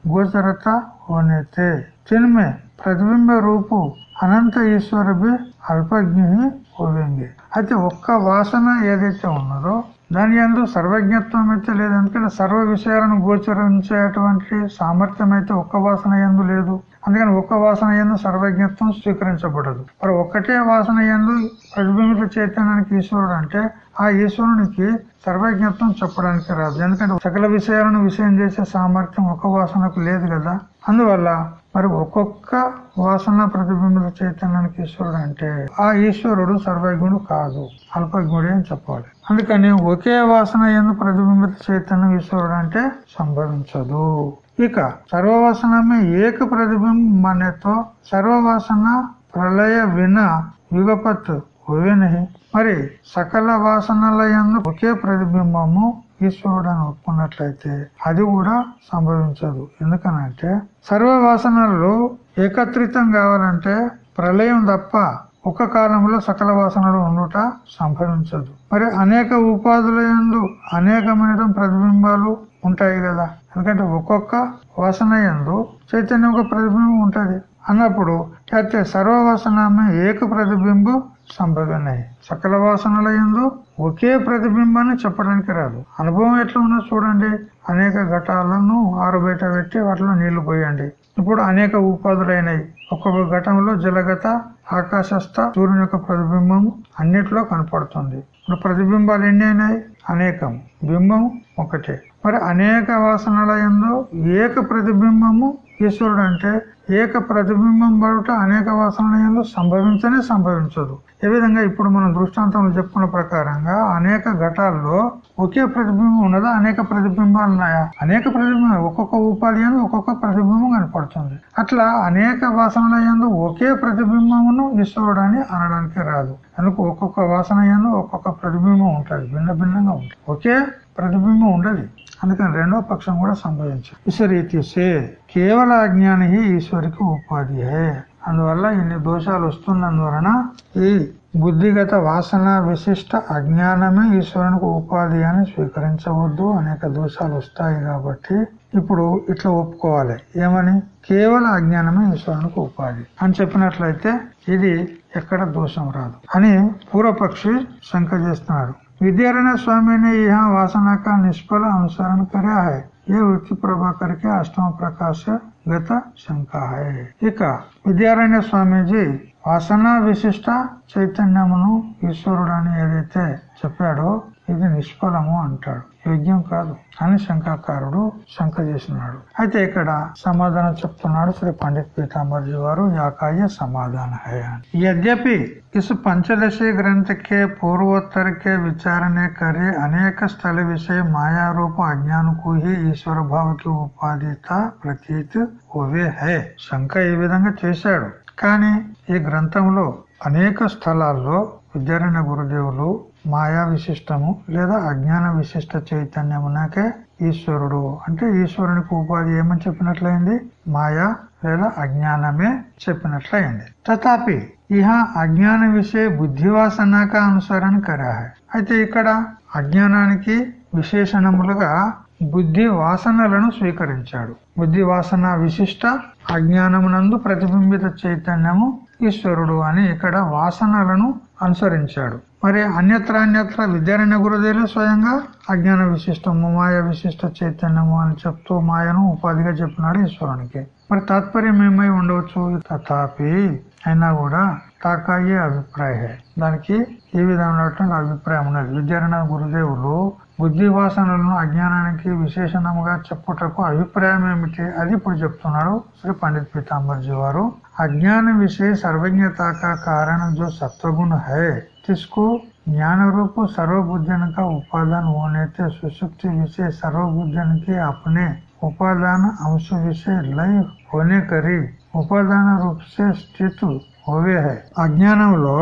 Speaker 1: గోచరత ఉన్నతే. తిన్మే ప్రతిబింబ రూపు అనంత ఈశ్వరుబి అల్పజ్ఞి ఓవింగి అయితే ఒక్క వాసన ఏదైతే ఉన్నదో దాని ఎందు సర్వజ్ఞత్వం అయితే లేదు. ఎందుకంటే సర్వ విషయాలను గోచరించేటువంటి సామర్థ్యం అయితే ఒక్క వాసన ఎందు లేదు. అందుకని ఒక్క వాసన ఎందు సర్వజ్ఞత్వం స్వీకరించబడదు. మరి ఒక్కటే వాసన ఎందు ప్రతిబింబిత చైతన్యానికి ఈశ్వరుడు అంటే ఆ ఈశ్వరునికి సర్వజ్ఞత్వం చెప్పడానికి రాదు. ఎందుకంటే సకల విషయాలను విషయం చేసే సామర్థ్యం ఒక వాసనకు లేదు కదా. అందువల్ల మరి ఒక్కొక్క వాసన ప్రతిబింబిత చైతన్యానికి ఈశ్వరుడు అంటే ఆ ఈశ్వరుడు సర్వజ్ఞుడు కాదు అల్పజ్ఞుడే అని చెప్పాలి. అందుకని ఒకే వాసన ఎందు ప్రతిబింబిత చైతన్యం ఈశ్వరుడు అంటే సంభవించదు. ఇక సర్వవాసనమే ఏక ప్రతిబింబమనేతో సర్వవాసన ప్రళయ విన యుగపత్ ఉవిని మరి సకల వాసనల ఎందు ఒకే ప్రతిబింబము ఈశ్వరుడని ఒప్పుకున్నట్లయితే అది కూడా సంభవించదు. ఎందుకనంటే సర్వ వాసనలు ఏకత్రితం కావాలంటే ప్రళయం తప్ప ఒక కాలంలో సకల వాసనలు ఉండుట సంభవించదు. మరి అనేక ఉపాధుల ఎందు అనేకమైన ప్రతిబింబాలు ఉంటాయి కదా. ఎందుకంటే ఒక్కొక్క వాసన ఎందు చైతన్యం ఒక ప్రతిబింబం ఉంటుంది. అన్నప్పుడు అయితే సర్వవాసనమే ఏక ప్రతిబింబం సంభవనాయి సకల వాసనల ఎందు ఒకే ప్రతిబింబాన్ని చెప్పడానికి రాదు. అనుభవం ఎట్లా ఉన్నా చూడండి. అనేక ఘటాలను ఆరుబయట పెట్టి వాటిలో నీళ్ళు పోయండి. ఇప్పుడు అనేక ఉపాధులైనాయి. ఒక్కొక్క ఘటంలో జలగత ఆకాశస్థ సూర్యుని యొక్క ప్రతిబింబం అన్నిట్లో కనపడుతుంది. ఇప్పుడు ప్రతిబింబాలు ఎన్ని అయినాయి? అనేకం. బింబం ఒకటే. మరి అనేక వాసనల ఎందు ఏక ప్రతిబింబము ఈశ్వరుడు అంటే ఏక ప్రతిబింబం పడుట అనేక వాసనలు సంభవించనే సంభవించదు. ఏ విధంగా ఇప్పుడు మనం దృష్టాంతంలో చెప్పుకున్న ప్రకారంగా అనేక ఘటాల్లో ఒకే ప్రతిబింబం ఉన్నదా? అనేక ప్రతిబింబాలు ఉన్నాయా? అనేక ప్రతిబింబం ఒక్కొక్క ఉపాధి ఎందు ఒక్కొక్క ప్రతిబింబం కనపడుతుంది. అట్లా అనేక వాసనల ఎందు ఒకే ప్రతిబింబమును ఈశ్వరుడు అనడానికి రాదు. అందుకు ఒక్కొక్క వాసన ఎందు ఒక్కొక్క ప్రతిబింబం ఉంటుంది. భిన్న భిన్నంగా ఉంటుంది. ఒకే ప్రతిబింబం ఉండదు. అందుకని రెండో పక్షం కూడా సంభవించదు. ఈశ్వరీతి కేవల అజ్ఞాని ఈశ్వరికి ఉపాధి అందువల్ల ఇన్ని దోషాలు వస్తున్నందువలన ఈ బుద్ధిగత వాసన విశిష్ట అజ్ఞానమే ఈశ్వరునికి ఉపాధి అని స్వీకరించవద్దు. అనేక దోషాలు వస్తాయి కాబట్టి ఇప్పుడు ఇట్లా ఒప్పుకోవాలి. ఏమని? కేవల అజ్ఞానమే ఈశ్వరునికి ఉపాధి అని చెప్పినట్లయితే ఇది ఎక్కడ దోషం రాదు అని పూర్వపక్షి శంక చేస్తున్నాడు. विद्यारण्य स्वामी ने यहाँ वासना का निष्फल अनुसरण करा है ये वृत्ति प्रभाकर के अष्टम प्रकाश గత శంక ఇక విద్యారణ్య స్వామీజీ వాసన విశిష్ట చైతన్యమును ఈశ్వరుడు అని ఏదైతే చెప్పాడో ఇది నిష్ఫలము అంటాడు. యోగ్యం కాదు. అని శంకాకారుడు శంక చేసినాడు అయితే ఇక్కడ సమాధానం చెప్తున్నాడు శ్రీ పండిత్ పీతాంబర్జీ వారు యాకాయ సమాధాన యద్యపి ఇసు పంచదశి గ్రంథకే పూర్వోత్తరకే విచారణే కరే అనేక స్థల విషయ మాయారూప అజ్ఞానకు ఈశ్వర భావకి ఉపాధిత ప్రతీత్ ఓవే హే. శంక ఈ విధంగా చేశాడు. కానీ ఈ గ్రంథంలో అనేక స్థలాల్లో విద్యారాయణ గురుదేవులు మాయా విశిష్టము లేదా అజ్ఞాన విశిష్ట చైతన్యమునకే ఈశ్వరుడు. అంటే ఈశ్వరునికి ఉపాధి ఏమని చెప్పినట్లయింది? మాయా లేదా అజ్ఞానమే చెప్పినట్లయింది. తథాపి ఇహ అజ్ఞాన విషయ బుద్ధివాసనాక అనుసరణ కరా అయితే ఇక్కడ అజ్ఞానానికి విశేషణములుగా బుద్ధి వాసనలను స్వీకరించాడు. బుద్ధి వాసన విశిష్ట అజ్ఞానమునందు ప్రతిబింబిత చైతన్యము ఈశ్వరుడు అని ఇక్కడ వాసనలను అనుసరించాడు. మరి అన్యత్ర అన్యత్ర విద్యారణ్య గురుదేవులు స్వయంగా అజ్ఞాన విశిష్టము మాయ విశిష్ట చైతన్యము అని చెప్తూ మాయను ఉపాధిగా చెప్పినాడు ఈశ్వరునికి. మరి తాత్పర్యం ఏమై ఉండవచ్చు తథాపి అయినా కూడా తాకాయే అభిప్రాయ దానికి ఈ విధమైనటువంటి అభిప్రాయం ఉన్నది విద్యారణ్య గురుదేవులు బుద్ధి వాసనలను అజ్ఞానానికి విశేషణముగా చెప్పుటకు అభిప్రాయం ఏమిటి అది ఇప్పుడు చెప్తున్నాడు శ్రీ పండిత్ పీతాంబర్జీ వారు అజ్ఞాన విషయ सर्वज्ञता का कारण जो सत्वगुण है जिसको ज्ञान रूप सर्वबुद्धन का उपादान होने थे सुसुप्ति विषय सर्वबुद्धन के अपने उपादान अंश विषय लय होने करी ఉపాదాన రూపే స్థితు ఓవే హై అజ్ఞానంలో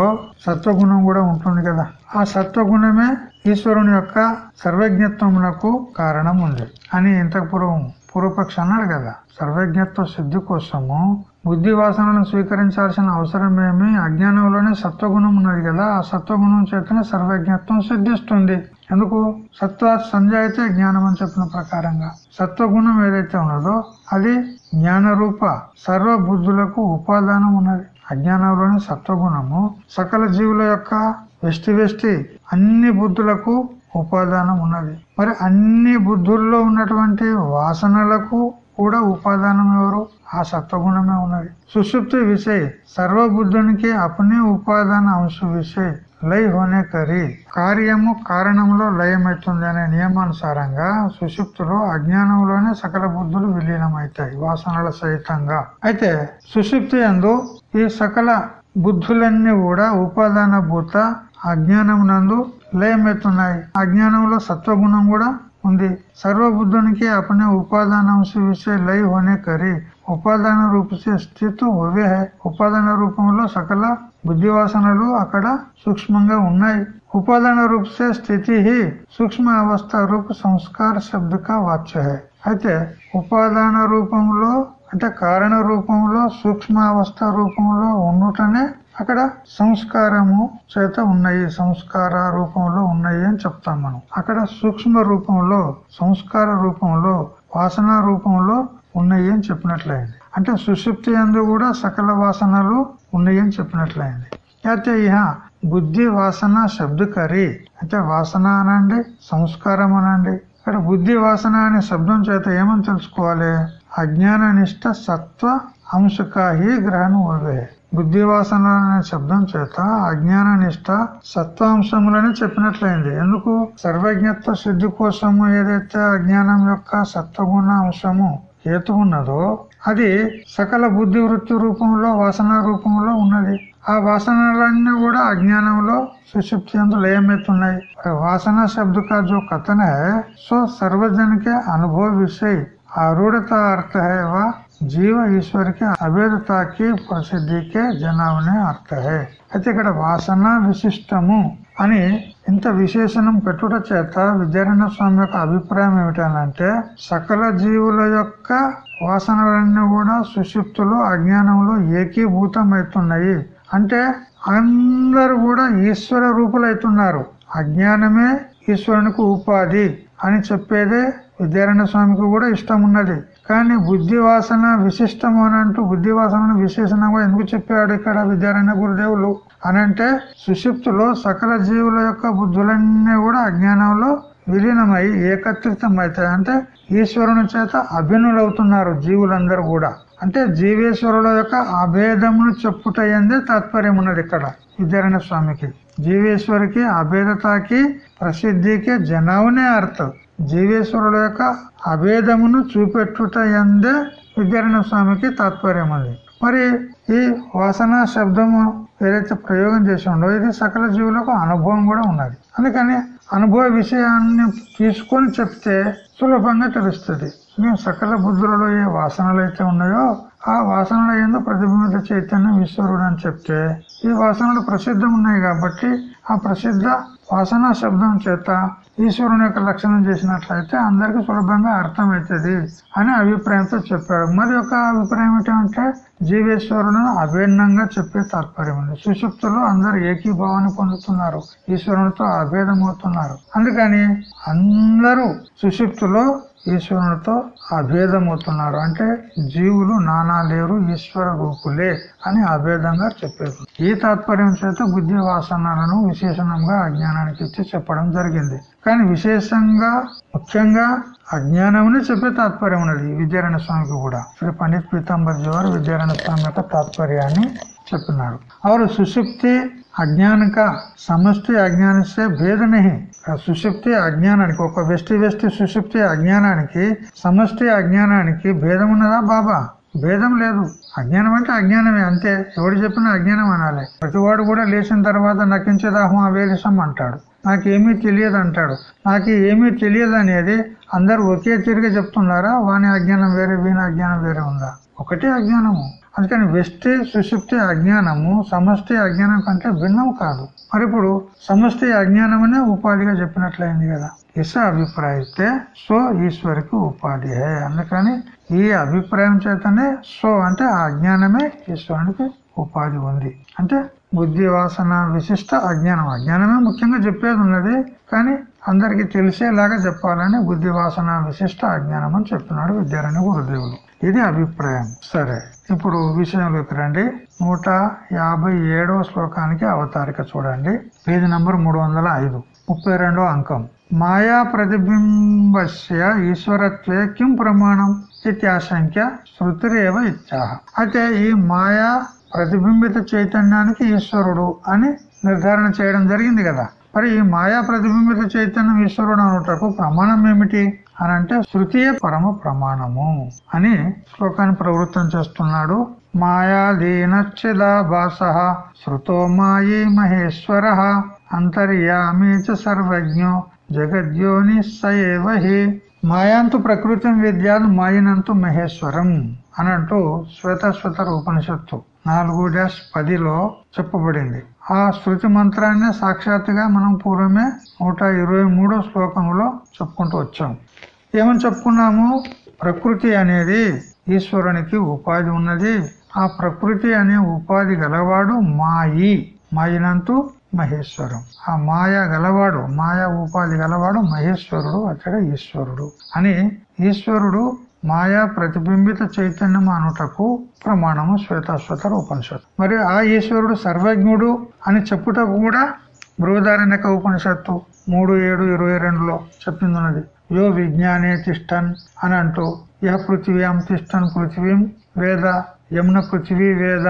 Speaker 1: సత్వగుణం కూడా ఉంటుంది కదా ఆ సత్వగుణమే ఈశ్వరుని యొక్క సర్వజ్ఞత్వమునకు కారణం ఉంది అని ఇంతకు పూర్వం పూర్వపక్ష అన్నాడు కదా సర్వజ్ఞత్వ సిద్ధి కోసము బుద్ధి వాసనలను స్వీకరించాల్సిన అవసరమేమి అజ్ఞానంలోనే సత్వగుణం ఉన్నది కదా ఆ సత్వగుణం చేతనే సర్వజ్ఞత్వం సిద్ధిస్తుంది ఎందుకు? సత్వ సంజాయితే జ్ఞానం అని చెప్పిన ప్రకారంగా. సత్వగుణం ఏదైతే ఉన్నదో అది జ్ఞాన రూప సర్వ బుద్ధులకు ఉపాదానం ఉన్నది. అజ్ఞానంలోని సత్వగుణము సకల జీవుల యొక్క వెష్టి వెష్టి అన్ని బుద్ధులకు ఉపాదానం ఉన్నది. మరి అన్ని బుద్ధుల్లో ఉన్నటువంటి వాసనలకు కూడా ఉపాదానం ఎవరు? ఆ సత్వగుణమే ఉన్నది. సుషుప్తి విషయ సర్వబుద్ధునికి అపనే ఉపాదాన అంశ విషయ. లయ హోనే కరి. కార్యము కారణంలో లయమవుతుంది అనే నియమానుసారంగా సుషుప్తులో అజ్ఞానంలోనే సకల బుద్ధులు విలీనమవుతాయి వాసనల సహితంగా. అయితే సుషుప్తి అందు ఈ సకల బుద్ధులన్నీ కూడా ఉపాదాన భూత అజ్ఞానం నందు లయమవుతున్నాయి. అజ్ఞానంలో సత్వగుణం కూడా ఉంది. సర్వబుద్ధునికి అపనే ఉపాదానాంశ విషయ లయ హోనే కరి. ఉపాదాన రూప స్థితి ఓవే హై ఉపాదాన రూపంలో సకల బుద్ధి వాసనలు అక్కడ సూక్ష్మంగా ఉన్నాయి. ఉపాదాన రూప స్థితి సూక్ష్మ అవస్థ రూప సంస్కార శబ్దక వాచ్య అయితే ఉపాదాన రూపంలో అంటే కారణ రూపంలో సూక్ష్మ అవస్థ రూపంలో ఉండుటనే అక్కడ సంస్కారము చేత ఉన్నాయి. సంస్కార రూపంలో ఉన్నాయి అని చెప్తాం మనం. అక్కడ సూక్ష్మ రూపంలో సంస్కార రూపంలో వాసన రూపంలో ఉన్నాయి అని చెప్పినట్లయింది. అంటే సుషుప్తి అందు కూడా సకల వాసనలు ఉన్నాయని చెప్పినట్లయింది అయితే ఇహ బుద్ధి వాసన శబ్దకరి. అంటే వాసన అనండి సంస్కారం అనండి. ఇక్కడ బుద్ధి వాసన అనే శబ్దం చేత ఏమని తెలుసుకోవాలి? అజ్ఞాననిష్ట సత్వ అంశకాహి గ్రహణం అవే బుద్ధి వాసన అనే శబ్దం చేత అజ్ఞాననిష్ట సత్వాంశములని చెప్పినట్లయింది ఎందుకు? సర్వజ్ఞత్వ శుద్ధి కోసము ఏదైతే అజ్ఞానం యొక్క సత్వగుణ అంశము హేతు ఉన్నదో అది సకల బుద్ధి వృత్తి రూపంలో వాసన రూపంలో ఉన్నది ఆ వాసనలన్నీ కూడా అజ్ఞానంలో सुषुप्ति अंदर लय में तो नहीं वासना शब्द का जो कथन है सो सर्वजन के अनुभव विषय आरूढ़ता अर्थ है वह జీవ ఈశ్వరికి అభేదతాకి ప్రసిద్ధికే జనావనే అర్థ హే అయితే ఇక్కడ వాసన విశిష్టము అని ఇంత విశేషణం పెట్టుట చేత విద్యారాయణ స్వామి యొక్క అభిప్రాయం ఏమిటనంటే సకల జీవుల యొక్క వాసనలన్నీ కూడా సుషిప్తులు అజ్ఞానంలో ఏకీభూతమవుతున్నాయి అంటే అందరూ కూడా ఈశ్వర రూపులైతున్నారు. అజ్ఞానమే ఈశ్వరునికి ఉపాధి అని చెప్పేదే విద్యారాయణ స్వామికి కూడా ఇష్టం ఉన్నది కానీ బుద్ధి వాసన విశిష్టము అని అంటూ బుద్ధి వాసనను విశేషణంగా ఎందుకు చెప్పాడు ఇక్కడ విద్యారాయణ గురుదేవులు? అనంటే సుషిప్తులో సకల జీవుల యొక్క బుద్ధులన్నీ కూడా అజ్ఞానంలో విలీనమై ఏకత్రితం అవుతాయి అంటే ఈశ్వరుని చేత అభినులవుతున్నారు జీవులందరూ కూడా. అంటే జీవేశ్వరుల యొక్క అభేదమును చెప్పుటయ్యందే తాత్పర్యం ఉన్నది ఇక్కడ విద్యారాయణ స్వామికి. జీవేశ్వరికి అభేదతాకి ప్రసిద్ధికి జనవునే అర్థం జీవేశ్వరుల యొక్క అభేదమును చూపెట్టుట ఎందే విద్యారాయణ స్వామికి తాత్పర్యం ఉంది మరి ఈ వాసన శబ్దము ఏదైతే ప్రయోగం చేసి ఉండో ఇది సకల జీవులకు అనుభవం కూడా ఉన్నది. అందుకని అనుభవ విషయాన్ని తీసుకొని చెప్తే సులభంగా తెలుస్తుంది. మేము సకల బుద్ధులలో ఏ వాసనలు అయితే ఉన్నాయో ఆ వాసనల ఎందు ప్రతిబింబిత చైతన్యం ఈశ్వరుడు అని చెప్తే ఈ వాసనలు ప్రసిద్ధం ఉన్నాయి కాబట్టి ఆ ప్రసిద్ధ వాసన శబ్దం చేత ఈశ్వరుని యొక్క లక్షణం చేసినట్లయితే అందరికి సులభంగా అర్థమవుతుంది అని అభిప్రాయంతో చెప్పాడు. మరి యొక్క అభిప్రాయం ఏంటంటే జీవేశ్వరులను అభిన్నంగా చెప్పే తాత్పర్యం ఉంది. సుషుప్తులు అందరు ఏకీభావాన్ని పొందుతున్నారు. ఈశ్వరునితో అభేదం అవుతున్నారు అందుకని అందరూ సుషుప్తులో ఈశ్వరునితో అభేదమవుతున్నారు. అంటే జీవులు నానా లేరు ఈశ్వర రూపులే అని అభేదంగా చెప్పారు ఈ తాత్పర్యం చేత బుద్ధి వాసనలను విశేషణంగా అజ్ఞానానికి ఇచ్చి చెప్పడం జరిగింది. కానీ విశేషంగా ముఖ్యంగా అజ్ఞానమునే చెప్పే తాత్పర్యం ఉన్నది. విద్యారాయణ స్వామికి కూడా. శ్రీ పండిత్ పీతాంబర్ వారు విద్యారాయణ స్వామి యొక్క తాత్పర్యాన్ని చెప్పినారు. और సుషుప్తి అజ్ఞానక సమష్టి అజ్ఞానసే భేద సుషుప్తి అజ్ఞానానికి ఒక వెష్టి వెష్టి సుషుప్తి అజ్ఞానానికి సమష్టి అజ్ఞానానికి భేదం ఉన్నదా బాబా? భేదం లేదు. అజ్ఞానం అంటే అజ్ఞానమే అంతే. ఎవడు చెప్పినా అజ్ఞానం అనాలి. ప్రతివాడు కూడా లేచిన తర్వాత నకించదాహం అవేదిసం అంటాడు. నాకేమీ తెలియదు అంటాడు నాకు ఏమీ తెలియదు అనేది అందరు ఒకే తిరిగి చెప్తున్నారా? వాని అజ్ఞానం వేరే వీని అజ్ఞానం వేరే ఉందా? ఒకటే అజ్ఞానము. అందుకని వెస్టి సుషుప్తి అజ్ఞానము సమష్టి అజ్ఞానం కంటే భిన్నం కాదు. మరి ఇప్పుడు సమష్టి అజ్ఞానమనే ఉపాధిగా చెప్పినట్లయింది కదా. ఇస అభిప్రాయతే సో ఈశ్వరికి ఉపాధి అందుకని ఈ అభిప్రాయం చేతనే సో అంటే ఆ అజ్ఞానమే ఈశ్వరునికి ఉపాధి ఉంది. అంటే బుద్ధి వాసన విశిష్ట అజ్ఞానం. అజ్ఞానమే ముఖ్యంగా చెప్పేది ఉన్నది కానీ అందరికి తెలిసేలాగా చెప్పాలని బుద్ధి వాసన విశిష్ట అజ్ఞానం అని చెప్పినాడు విద్యారాణి గురుదేవులు. ఇది అభిప్రాయం. సరే ఇప్పుడు విషయంలోకి రండి నూట యాభై ఏడవ శ్లోకానికి అవతారిక చూడండి. పేజీ నంబర్ మూడు వందల ఐదు. ముప్పై రెండో అంకం. మాయా ప్రతిబింబస్య ఈశ్వరత్వే కిం ప్రమాణం ఇత్యాశంక్య శృతిరేవ ఇత్యాహ. అయితే ఈ మాయా ప్రతిబింబిత చైతన్యానికి ఈశ్వరుడు అని నిర్ధారణ చేయడం జరిగింది కదా. మరి ఈ మాయా ప్రతిబింబిత చైతన్యం ఈశ్వరుడు అనుటకు ప్రమాణం ఏమిటి? అని అంటే శృతియే పరమ ప్రమాణము అని శ్లోకాన్ని ప్రవృత్తం చేస్తున్నాడు. మాయాదీనచ్చిదాభాస శృతో మాయీ మహేశ్వర అంతర్యామి చ సర్వజ్ఞో జగద్యోని సయేవహి మాయాంతు ప్రకృతి విద్యాన్ మాయినంతు మహేశ్వరం అనంటూ శ్వేత శ్వేత ఉపనిషత్తు నాలుగు డాష్ పదిలో చెప్పబడింది. ఆ శృతి మంత్రాన్ని సాక్షాత్తుగా మనం పూర్వమే నూట ఇరవై మూడో శ్లోకంలో చెప్పుకుంటూ వచ్చాం. ఏమని చెప్పుకున్నాము? ప్రకృతి అనేది ఈశ్వరునికి ఉపాధి ఉన్నది. ఆ ప్రకృతి అనే ఉపాధి గలవాడు మాయి. మాయినంతు మహేశ్వరం ఆ మాయ గలవాడు మాయా ఉపాధి గలవాడు మహేశ్వరుడు అక్కడ ఈశ్వరుడు అని ఈశ్వరుడు మాయా ప్రతిబింబిత చైతన్యం అనుటకు ప్రమాణము శ్వేతాశ్వతర ఉపనిషత్తు మరి ఆ ఈశ్వరుడు సర్వజ్ఞుడు అని చెప్పుటకు కూడా బృహదారణ్యక ఉపనిషత్తు మూడు ఏడు ఇరవై రెండులో చెప్పింది యో విజ్ఞానే తిష్టన్ అని అంటూ యహ పృథివ్యాం తిష్టన్ పృథివీం వేద యమున పృథివీ వేద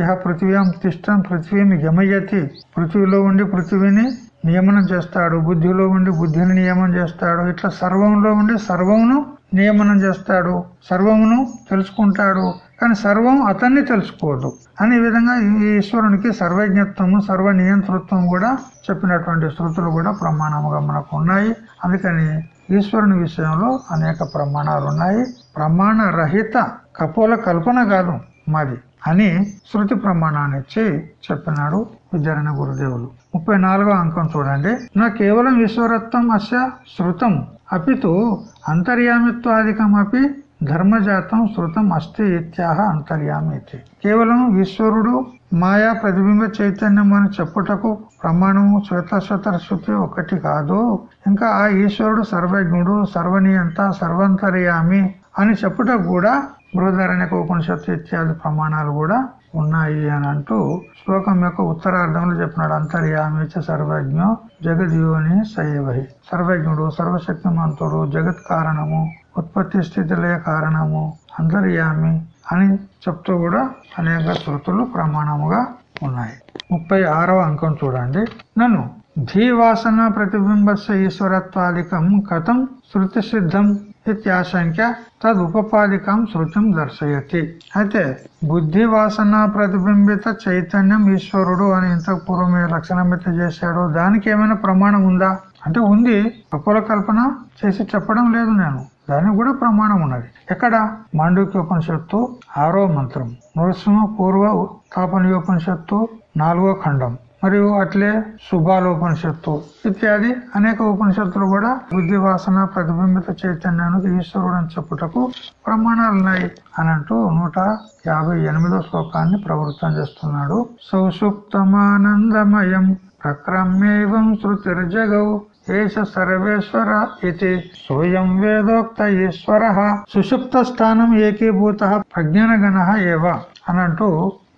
Speaker 1: యహ పృథివ్యాం తిష్టన్ పృథివీం యమయతి పృథివీలో ఉండి పృథివీని నియమనం చేస్తాడు. బుద్ధిలో ఉండి బుద్ధిని నియమనం చేస్తాడు. ఇట్లా సర్వంలో ఉండి సర్వమును నియమనం చేస్తాడు. సర్వమును తెలుసుకుంటాడు. కానీ సర్వం అతన్ని తెలుసుకోదు. అనే విధంగా ఈ ఈశ్వరునికి సర్వజ్ఞత్వము సర్వ నియంతృత్వం కూడా చెప్పినటువంటి శృతులు కూడా ప్రమాణముగా మనకు ఉన్నాయి. అందుకని ఈశ్వరుని విషయంలో అనేక ప్రమాణాలు ఉన్నాయి ప్రమాణ రహిత కపోల కల్పన కాదు మాది. అని శృతి ప్రమాణాన్ని ఇచ్చి చెప్పినాడు విద్యారాయణ గురుదేవులు. ముప్పై అంకం చూడండి. నా కేవలం ఈశ్వరత్వం అస్య శృతం. అపితు అంతర్యామిత్వాధికం అపి ధర్మజాతం శృతం అస్తి ఇత్యాహ అంతర్యామి కేవలం ఈశ్వరుడు మాయా ప్రతిబింబ చైతన్యం అని చెప్పుటకు ప్రమాణము శ్వేతశ్వతర శృతి ఒకటి కాదు. ఇంకా ఆ ఈశ్వరుడు సర్వజ్ఞుడు సర్వనీయంత సర్వంతర్యామి అని చెప్పుటకు కూడా బృహదారణ్యక ఉపనిషత్తు ఇత్యాది ప్రమాణాలు కూడా ఉన్నాయి అని అంటూ శ్లోకం యొక్క ఉత్తరార్థంలో చెప్పినాడు. అంతర్యామిచ సర్వజ్ఞో జగద్యోని సయవహి. సర్వజ్ఞుడు సర్వశక్తిమంతుడు జగత్ కారణము ఉత్పత్తి స్థితిలయ కారణము అంతర్యామి అని చెప్తూ కూడా అనేక శృతులు ప్రమాణముగా ఉన్నాయి. ముప్పై ఆరవ అంకం చూడండి. నన్ను ధీవాసన ప్రతిబింబస్య ఈశ్వరత్వాదికం కథం శృతి సిద్ధం ఇత్యాశంక్య తదుపపాదికం శృతం దర్శయతి అయితే బుద్ధి వాసన ప్రతిబింబిత చైతన్యం ఈశ్వరుడు అని ఇంతకు పూర్వమే లక్షణమిత చేశాడు. దానికి ఏమైనా ప్రమాణం ఉందా? అంటే ఉంది. అపోల కల్పన చేసి చెప్పడం లేదు నేను. దానికి కూడా ప్రమాణం ఉన్నది. ఎక్కడ? మాండూక్యోపనిషత్తు ఆరో మంత్రం. నృసింహ పూర్వ తాపనీయోపనిషత్తు నాలుగో ఖండం. మరియు అట్లే శుభాలోపనిషత్తు ఇత్యాది అనేక ఉపనిషత్తులు కూడా బుద్ధి వాసన ప్రతిబింబిత చైతన్యానికి ఈశ్వరుడు అని చెప్పుటకు ప్రమాణాలు ఉన్నాయి అని అంటూ నూట యాభై ఎనిమిదో శ్లోకాన్ని ప్రవృత్తం చేస్తున్నాడు. సౌసుప్తమానందమయం ప్రక్రమ్యేవం శృతిర్జగౌ ఏష సర్వేశ్వర ఇది సోయం వేదోక్త ఈశ్వర సుషుప్త స్థానం ఏకీభూత ప్రజ్ఞానగణ ఏవ అనంటూ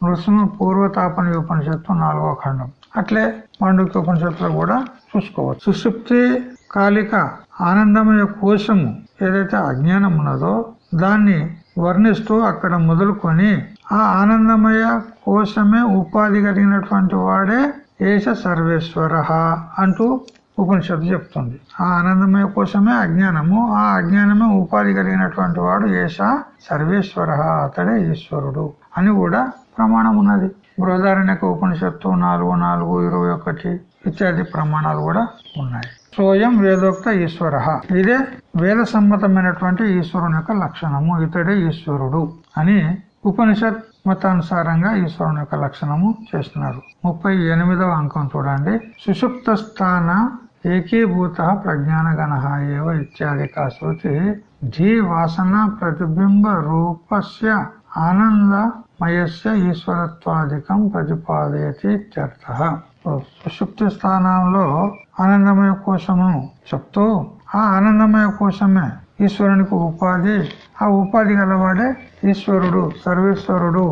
Speaker 1: నృసింహ పూర్వతాపని ఉపనిషత్తు నాలుగో ఖండం. అట్లే మాండుక్య ఉపనిషత్తులో కూడా చూసుకోవచ్చు. సుషుప్తి కాలిక ఆనందమయ కోశము ఏదైతే అజ్ఞానం ఉన్నదో దాన్ని వర్ణిస్తూ అక్కడ మొదలుకొని ఆ ఆనందమయ కోశమే ఉపాధి కలిగినటువంటి వాడే ఏష సర్వేశ్వర అంటూ ఉపనిషత్తు చెప్తుంది. ఆ ఆనందమయ కోసమే అజ్ఞానము ఆ అజ్ఞానమే ఉపాధి కలిగినటువంటి వాడు ఏష సర్వేశ్వర అతడే ఈశ్వరుడు అని కూడా ప్రమాణం ఉన్నది. బృహదారణ్యక ఉపనిషత్తు నాలుగు నాలుగు ఇరవై ఒకటి ఇత్యాది ప్రమాణాలు కూడా ఉన్నాయి. సోయం వేదోక్త ఈశ్వర. ఇదే వేద సమ్మతమైనటువంటి ఈశ్వరుని యొక్క లక్షణము. ఇతడే ఈశ్వరుడు అని ఉపనిషత్ మతానుసారంగా ఈశ్వరుని యొక్క లక్షణము చేస్తున్నారు. ముప్పై ఎనిమిదవ అంకం చూడండి. సుషుప్త స్థాన ఏకీభూత ప్రజ్ఞానగణ ఏవ ఇత్యాది శృతి జీవాసన ప్రతిబింబ రూపస్య ఆనంద ఆనందమయస్య ఈశ్వరత్వాధికం ప్రతిపాదయతి ఇత్యర్థ. సుషుప్తి స్థానంలో ఆనందమయ కోశమును చెప్తూ ఆ ఆనందమయ కోశమే ఈశ్వరునికి ఉపాధి ఆ ఉపాధి గలవాడే ఈశ్వరుడు సర్వేశ్వరుడు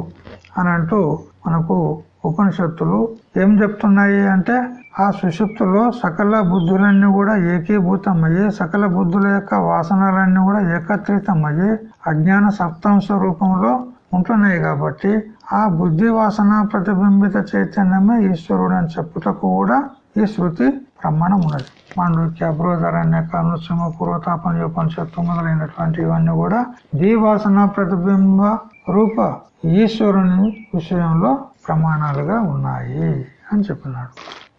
Speaker 1: అని అంటూ మనకు ఉపనిషత్తులు ఏం చెప్తున్నాయి అంటే ఆ సుషుప్తులో సకల బుద్ధులన్నీ కూడా ఏకీభూతమయ్యి సకల బుద్ధుల యొక్క వాసనలన్నీ కూడా ఏకత్రితమయ్యి అజ్ఞాన సప్తాంశ రూపంలో ఉంటున్నాయి కాబట్టి ఆ బుద్ధి వాసన ప్రతిబింబిత చైతన్యమే ఈశ్వరుడు అని చెప్పుటకు కూడా ఈ శృతి ప్రమాణం ఉన్నది మాండూక్య బృహధరణ్య కనుసింహ పూర్వతాపని ఉపనిషత్తు మొదలైనటువంటి ఇవన్నీ కూడా దీవాసన ప్రతిబింబ రూప ఈశ్వరుని విషయంలో ప్రమాణాలుగా ఉన్నాయి అని చెప్పినాడు.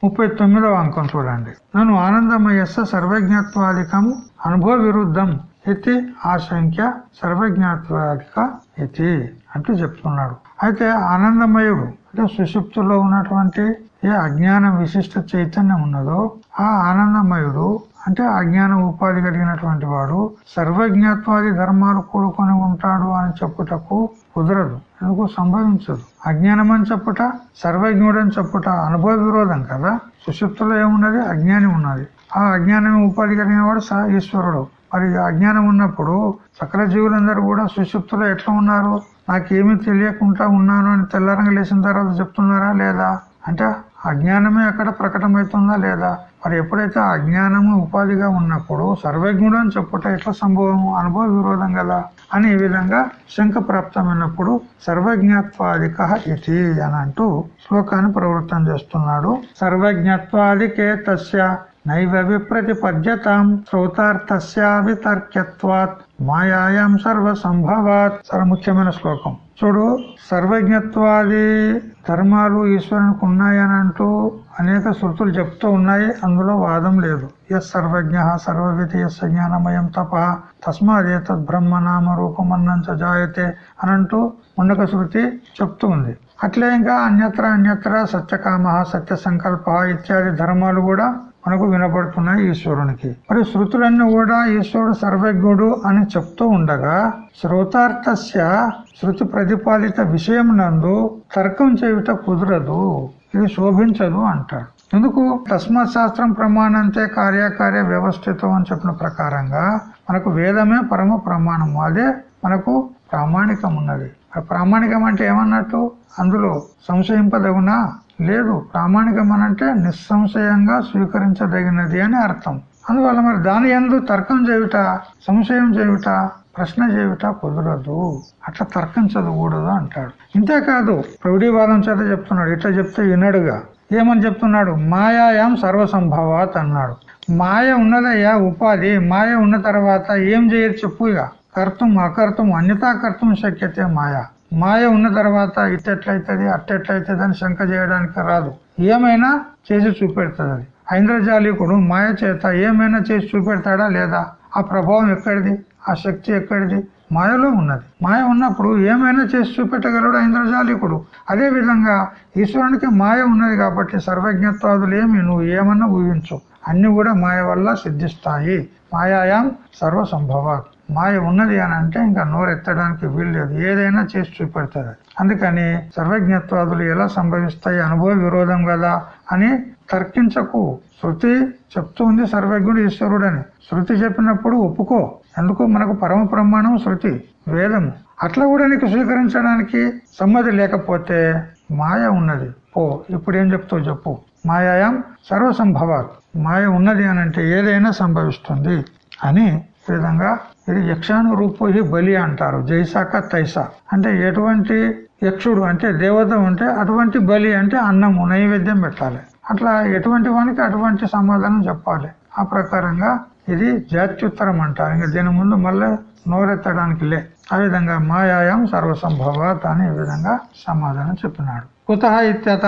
Speaker 1: ముప్పై తొమ్మిదవ అంకం చూడండి. నన్ను ఆనందమయస్స సర్వజ్ఞత్వాధికం అనుభవ విరుద్ధం ఇది సంఖ్య సర్వజ్ఞాత్వాధిక ఇది అంటూ చెప్తున్నాడు. అయితే ఆనందమయుడు అంటే సుషుప్తులో ఉన్నటువంటి ఏ అజ్ఞాన విశిష్ట చైతన్యం ఉన్నదో ఆ ఆనందమయుడు అంటే అజ్ఞాన ఉపాధి కలిగినటువంటి వాడు సర్వజ్ఞాత్వాది ధర్మాలు కూడుకొని ఉంటాడు అని చెప్పుటకు కుదరదు ఎందుకు సంభవించదు? అజ్ఞానం అని చెప్పుట సర్వజ్ఞుడని చెప్పుట అనుభవ విరోధం కదా? సుషుప్తులో ఏమున్నది? అజ్ఞానం ఉన్నది. ఆ అజ్ఞానం ఉపాధి కలిగిన వాడు ఈశ్వరుడు. మరి అజ్ఞానం ఉన్నప్పుడు సకల జీవులందరూ కూడా సుషుప్తులో ఎట్లా ఉన్నారు? నాకేమీ తెలియకుండా ఉన్నాను అని తెల్లారంగా లేచిన తర్వాత చెప్తున్నారా లేదా? అంటే అజ్ఞానమే అక్కడ ప్రకటమవుతుందా లేదా? మరి ఎప్పుడైతే అజ్ఞానము ఉపాధిగా ఉన్నప్పుడు సర్వజ్ఞుడు అని చెప్పుట ఎట్లా సంభవము? అనుభవ విరోధం కదా? అని ఈ విధంగా శంఖ ప్రాప్తమైనప్పుడు సర్వజ్ఞత్వాధిక ఇది అని అంటూ శ్లోకాన్ని ప్రవృత్తం చేస్తున్నాడు. సర్వజ్ఞత్వాధికే తస్య నైవ విప్రతిపద్యతాం శ్రోతార్థస్యావితర్క్యత్వాత్ మాయాం సర్వ సంభవాత్ సర్వ ముఖ్యమైన శ్లోకం చూడు సర్వజ్ఞత్వాది ధర్మాలు ఈశ్వరునికి ఉన్నాయని అంటూ అనేక శృతులు చెప్తూ ఉన్నాయి అందులో వాదం లేదు. ఎస్ సర్వజ్ఞ సర్వవిధి ఎస్ జ్ఞానమయం తప తస్మాదే తద్బ్రహ్మ నామ రూపమన్నంత జాయతే అనంటూ ముండక శృతి చెప్తూ ఉంది. అట్లే ఇంకా అన్యత్ర అన్యత్ర సత్యకామ సత్య సంకల్ప ఇత్యాది ధర్మాలు కూడా మనకు వినపడుతున్నాయి ఈశ్వరునికి మరి శృతులన్నీ కూడా ఈశ్వరుడు సర్వజ్ఞుడు అని చెప్తూ ఉండగా శ్రోతార్థస్య శృతి ప్రతిపాదిత విషయం నందు తర్కం చేయుట కుదరదు ఇది శోభించదు అంటాడు. ఎందుకు? తస్మత్ శాస్త్రం ప్రమాణంతే కార్యకార్య వ్యవస్థితం అని చెప్పిన ప్రకారంగా మనకు వేదమే పరమ ప్రమాణము. అదే మనకు ప్రామాణికం ఉన్నది ప్రామాణికం అంటే ఏమన్నట్టు? అందులో సంశయింపదగునా? లేదు ప్రామాణికమనంటే నిస్సంశయంగా స్వీకరించదగినది అని అర్థం. అందువల్ల మరి దాని ఎందు తర్కం చేయుట సంశయం చేయుట ప్రశ్న చేయుట కుదరదు. అట్లా తర్కం చదవకూడదు అంటాడు. ఇంతేకాదు ప్రౌఢీవాదం చేత చెప్తున్నాడు ఇట్లా చెప్తే వినడుగా. ఏమని చెప్తున్నాడు? మాయాయాం సర్వసంభవాత్ అన్నాడు. మాయ ఉన్నదయ్యా ఉపాధి. మాయ ఉన్న తర్వాత ఏం చేయరు చెప్పు ఇక. కర్తం అకర్తం అన్యతా కర్తం శక్యతే మాయ. మాయ ఉన్న తర్వాత ఇట్టెట్లయితుంది అట్టెట్లయితుంది అని శంక చేయడానికి రాదు. ఏమైనా చేసి చూపెడుతుంది అది ఐంద్రజాలికుడు మాయ చేత ఏమైనా చేసి చూపెడతాడా లేదా? ఆ ప్రభావం ఎక్కడిది? ఆ శక్తి ఎక్కడిది? మాయలో ఉన్నది. మాయ ఉన్నప్పుడు ఏమైనా చేసి చూపెట్టగలడు ఐంద్రజాలికుడు. అదే విధంగా ఈశ్వరునికి మాయ ఉన్నది కాబట్టి సర్వజ్ఞత్వాదులు ఏమి? నువ్వు ఏమన్నా ఊహించు. అన్ని కూడా మాయ వల్ల సిద్ధిస్తాయి. మాయాయాం సర్వసంభవాత్. మాయ ఉన్నది అని అంటే ఇంకా నోరెత్తడానికి వీల్లేదు. ఏదైనా చేసి చూపెడుతుంది అందుకని సర్వజ్ఞత్వాదులు ఎలా సంభవిస్తాయి? అనుభవ విరోధం కదా అని తర్కించకు. శృతి చెప్తూ ఉంది సర్వజ్ఞుడు ఈశ్వరుడని. శృతి చెప్పినప్పుడు ఒప్పుకో. ఎందుకు? మనకు పరమ ప్రమాణం శృతి వేదము. అట్లా కూడా నీకు స్వీకరించడానికి సమ్మతి లేకపోతే మాయ ఉన్నది. పో ఇప్పుడు ఏం చెప్తావు చెప్పు. మాయాయం సర్వసంభవాలు మాయ ఉన్నది అని అంటే ఏదైనా సంభవిస్తుంది అని విధంగా ఇది యక్షాను రూపోహి బలి అంటారు. జైసాక తైసా. అంటే ఎటువంటి యక్షుడు అంటే దేవత ఉంటే అటువంటి బలి అంటే అన్నము నైవేద్యం పెట్టాలి. అట్లా ఎటువంటి వానికి అటువంటి సమాధానం చెప్పాలి. ఆ ప్రకారంగా ఇది జాత్యుత్తరం అంటారు. ఇంకా దీని ముందు మళ్ళీ నోరెత్తడానికి లే. ఆ విధంగా మాయాయం సర్వసంభవాత్ అని ఈ విధంగా సమాధానం చెప్పినాడు. కుత ఇత్యత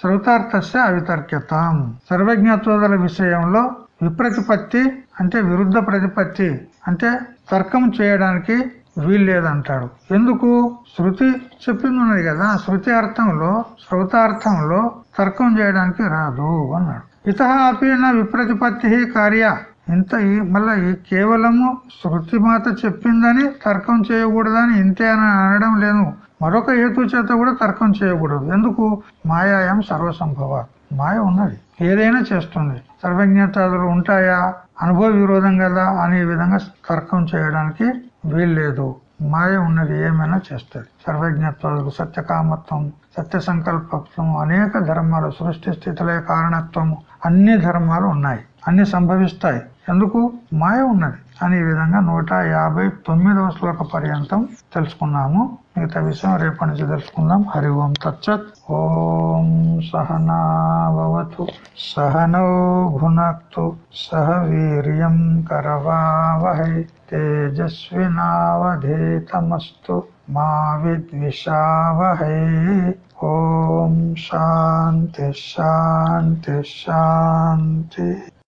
Speaker 1: శ్రౌతార్థస్య అవితర్క్యతాం. సర్వజ్ఞత్వదల విషయంలో విప్రతిపత్తి అంటే విరుద్ధ ప్రతిపత్తి అంటే తర్కం చేయడానికి వీల్లేదంటాడు. ఎందుకు? శృతి చెప్పింది ఉన్నది కదా. శృతి అర్థంలో శ్రౌతార్థంలో తర్కం చేయడానికి రాదు అన్నాడు. ఇత అపీన విప్రతిపత్తి కార్య. ఇంత ఈ- ఈ కేవలము శృతి మాత చెప్పిందని తర్కం చేయకూడదని ఇంతే అని అనడం లేదు. మరొక హేతు చేత కూడా తర్కం చేయకూడదు. ఎందుకు? మాయాయం సర్వసంభవ. మాయ ఉన్నది. ఏదైనా చేస్తుంది. సర్వజ్ఞతాదులు ఉంటాయా? అనుభవ విరోధం కదా అనే విధంగా తర్కం చేయడానికి వీల్లేదు. మాయ ఉన్నది ఏమైనా చేస్తుంది. సర్వజ్ఞత్వాదులు సత్యకామత్వం సత్య సంకల్పత్వం అనేక ధర్మాలు సృష్టి స్థితిలే కారణత్వం అన్ని ధర్మాలు ఉన్నాయి. అన్ని సంభవిస్తాయి. ఎందుకు? మాయ ఉన్నది. అని ఈ విధంగా నూట యాభై తొమ్మిదవ శ్లోక పర్యంతం తెలుసుకున్నాము. మిగతా విషయం రేపటి నుంచి తెలుసుకుందాం. హరి ఓం తచ్చత్ ఓం సహనాభవతు సహనౌ భునక్తు. సహ వీర్యం కరవావహై. తేజస్వినావధేతమస్తు. మా విద్విషావహై. ఓం శాంతి శాంతి శాంతి.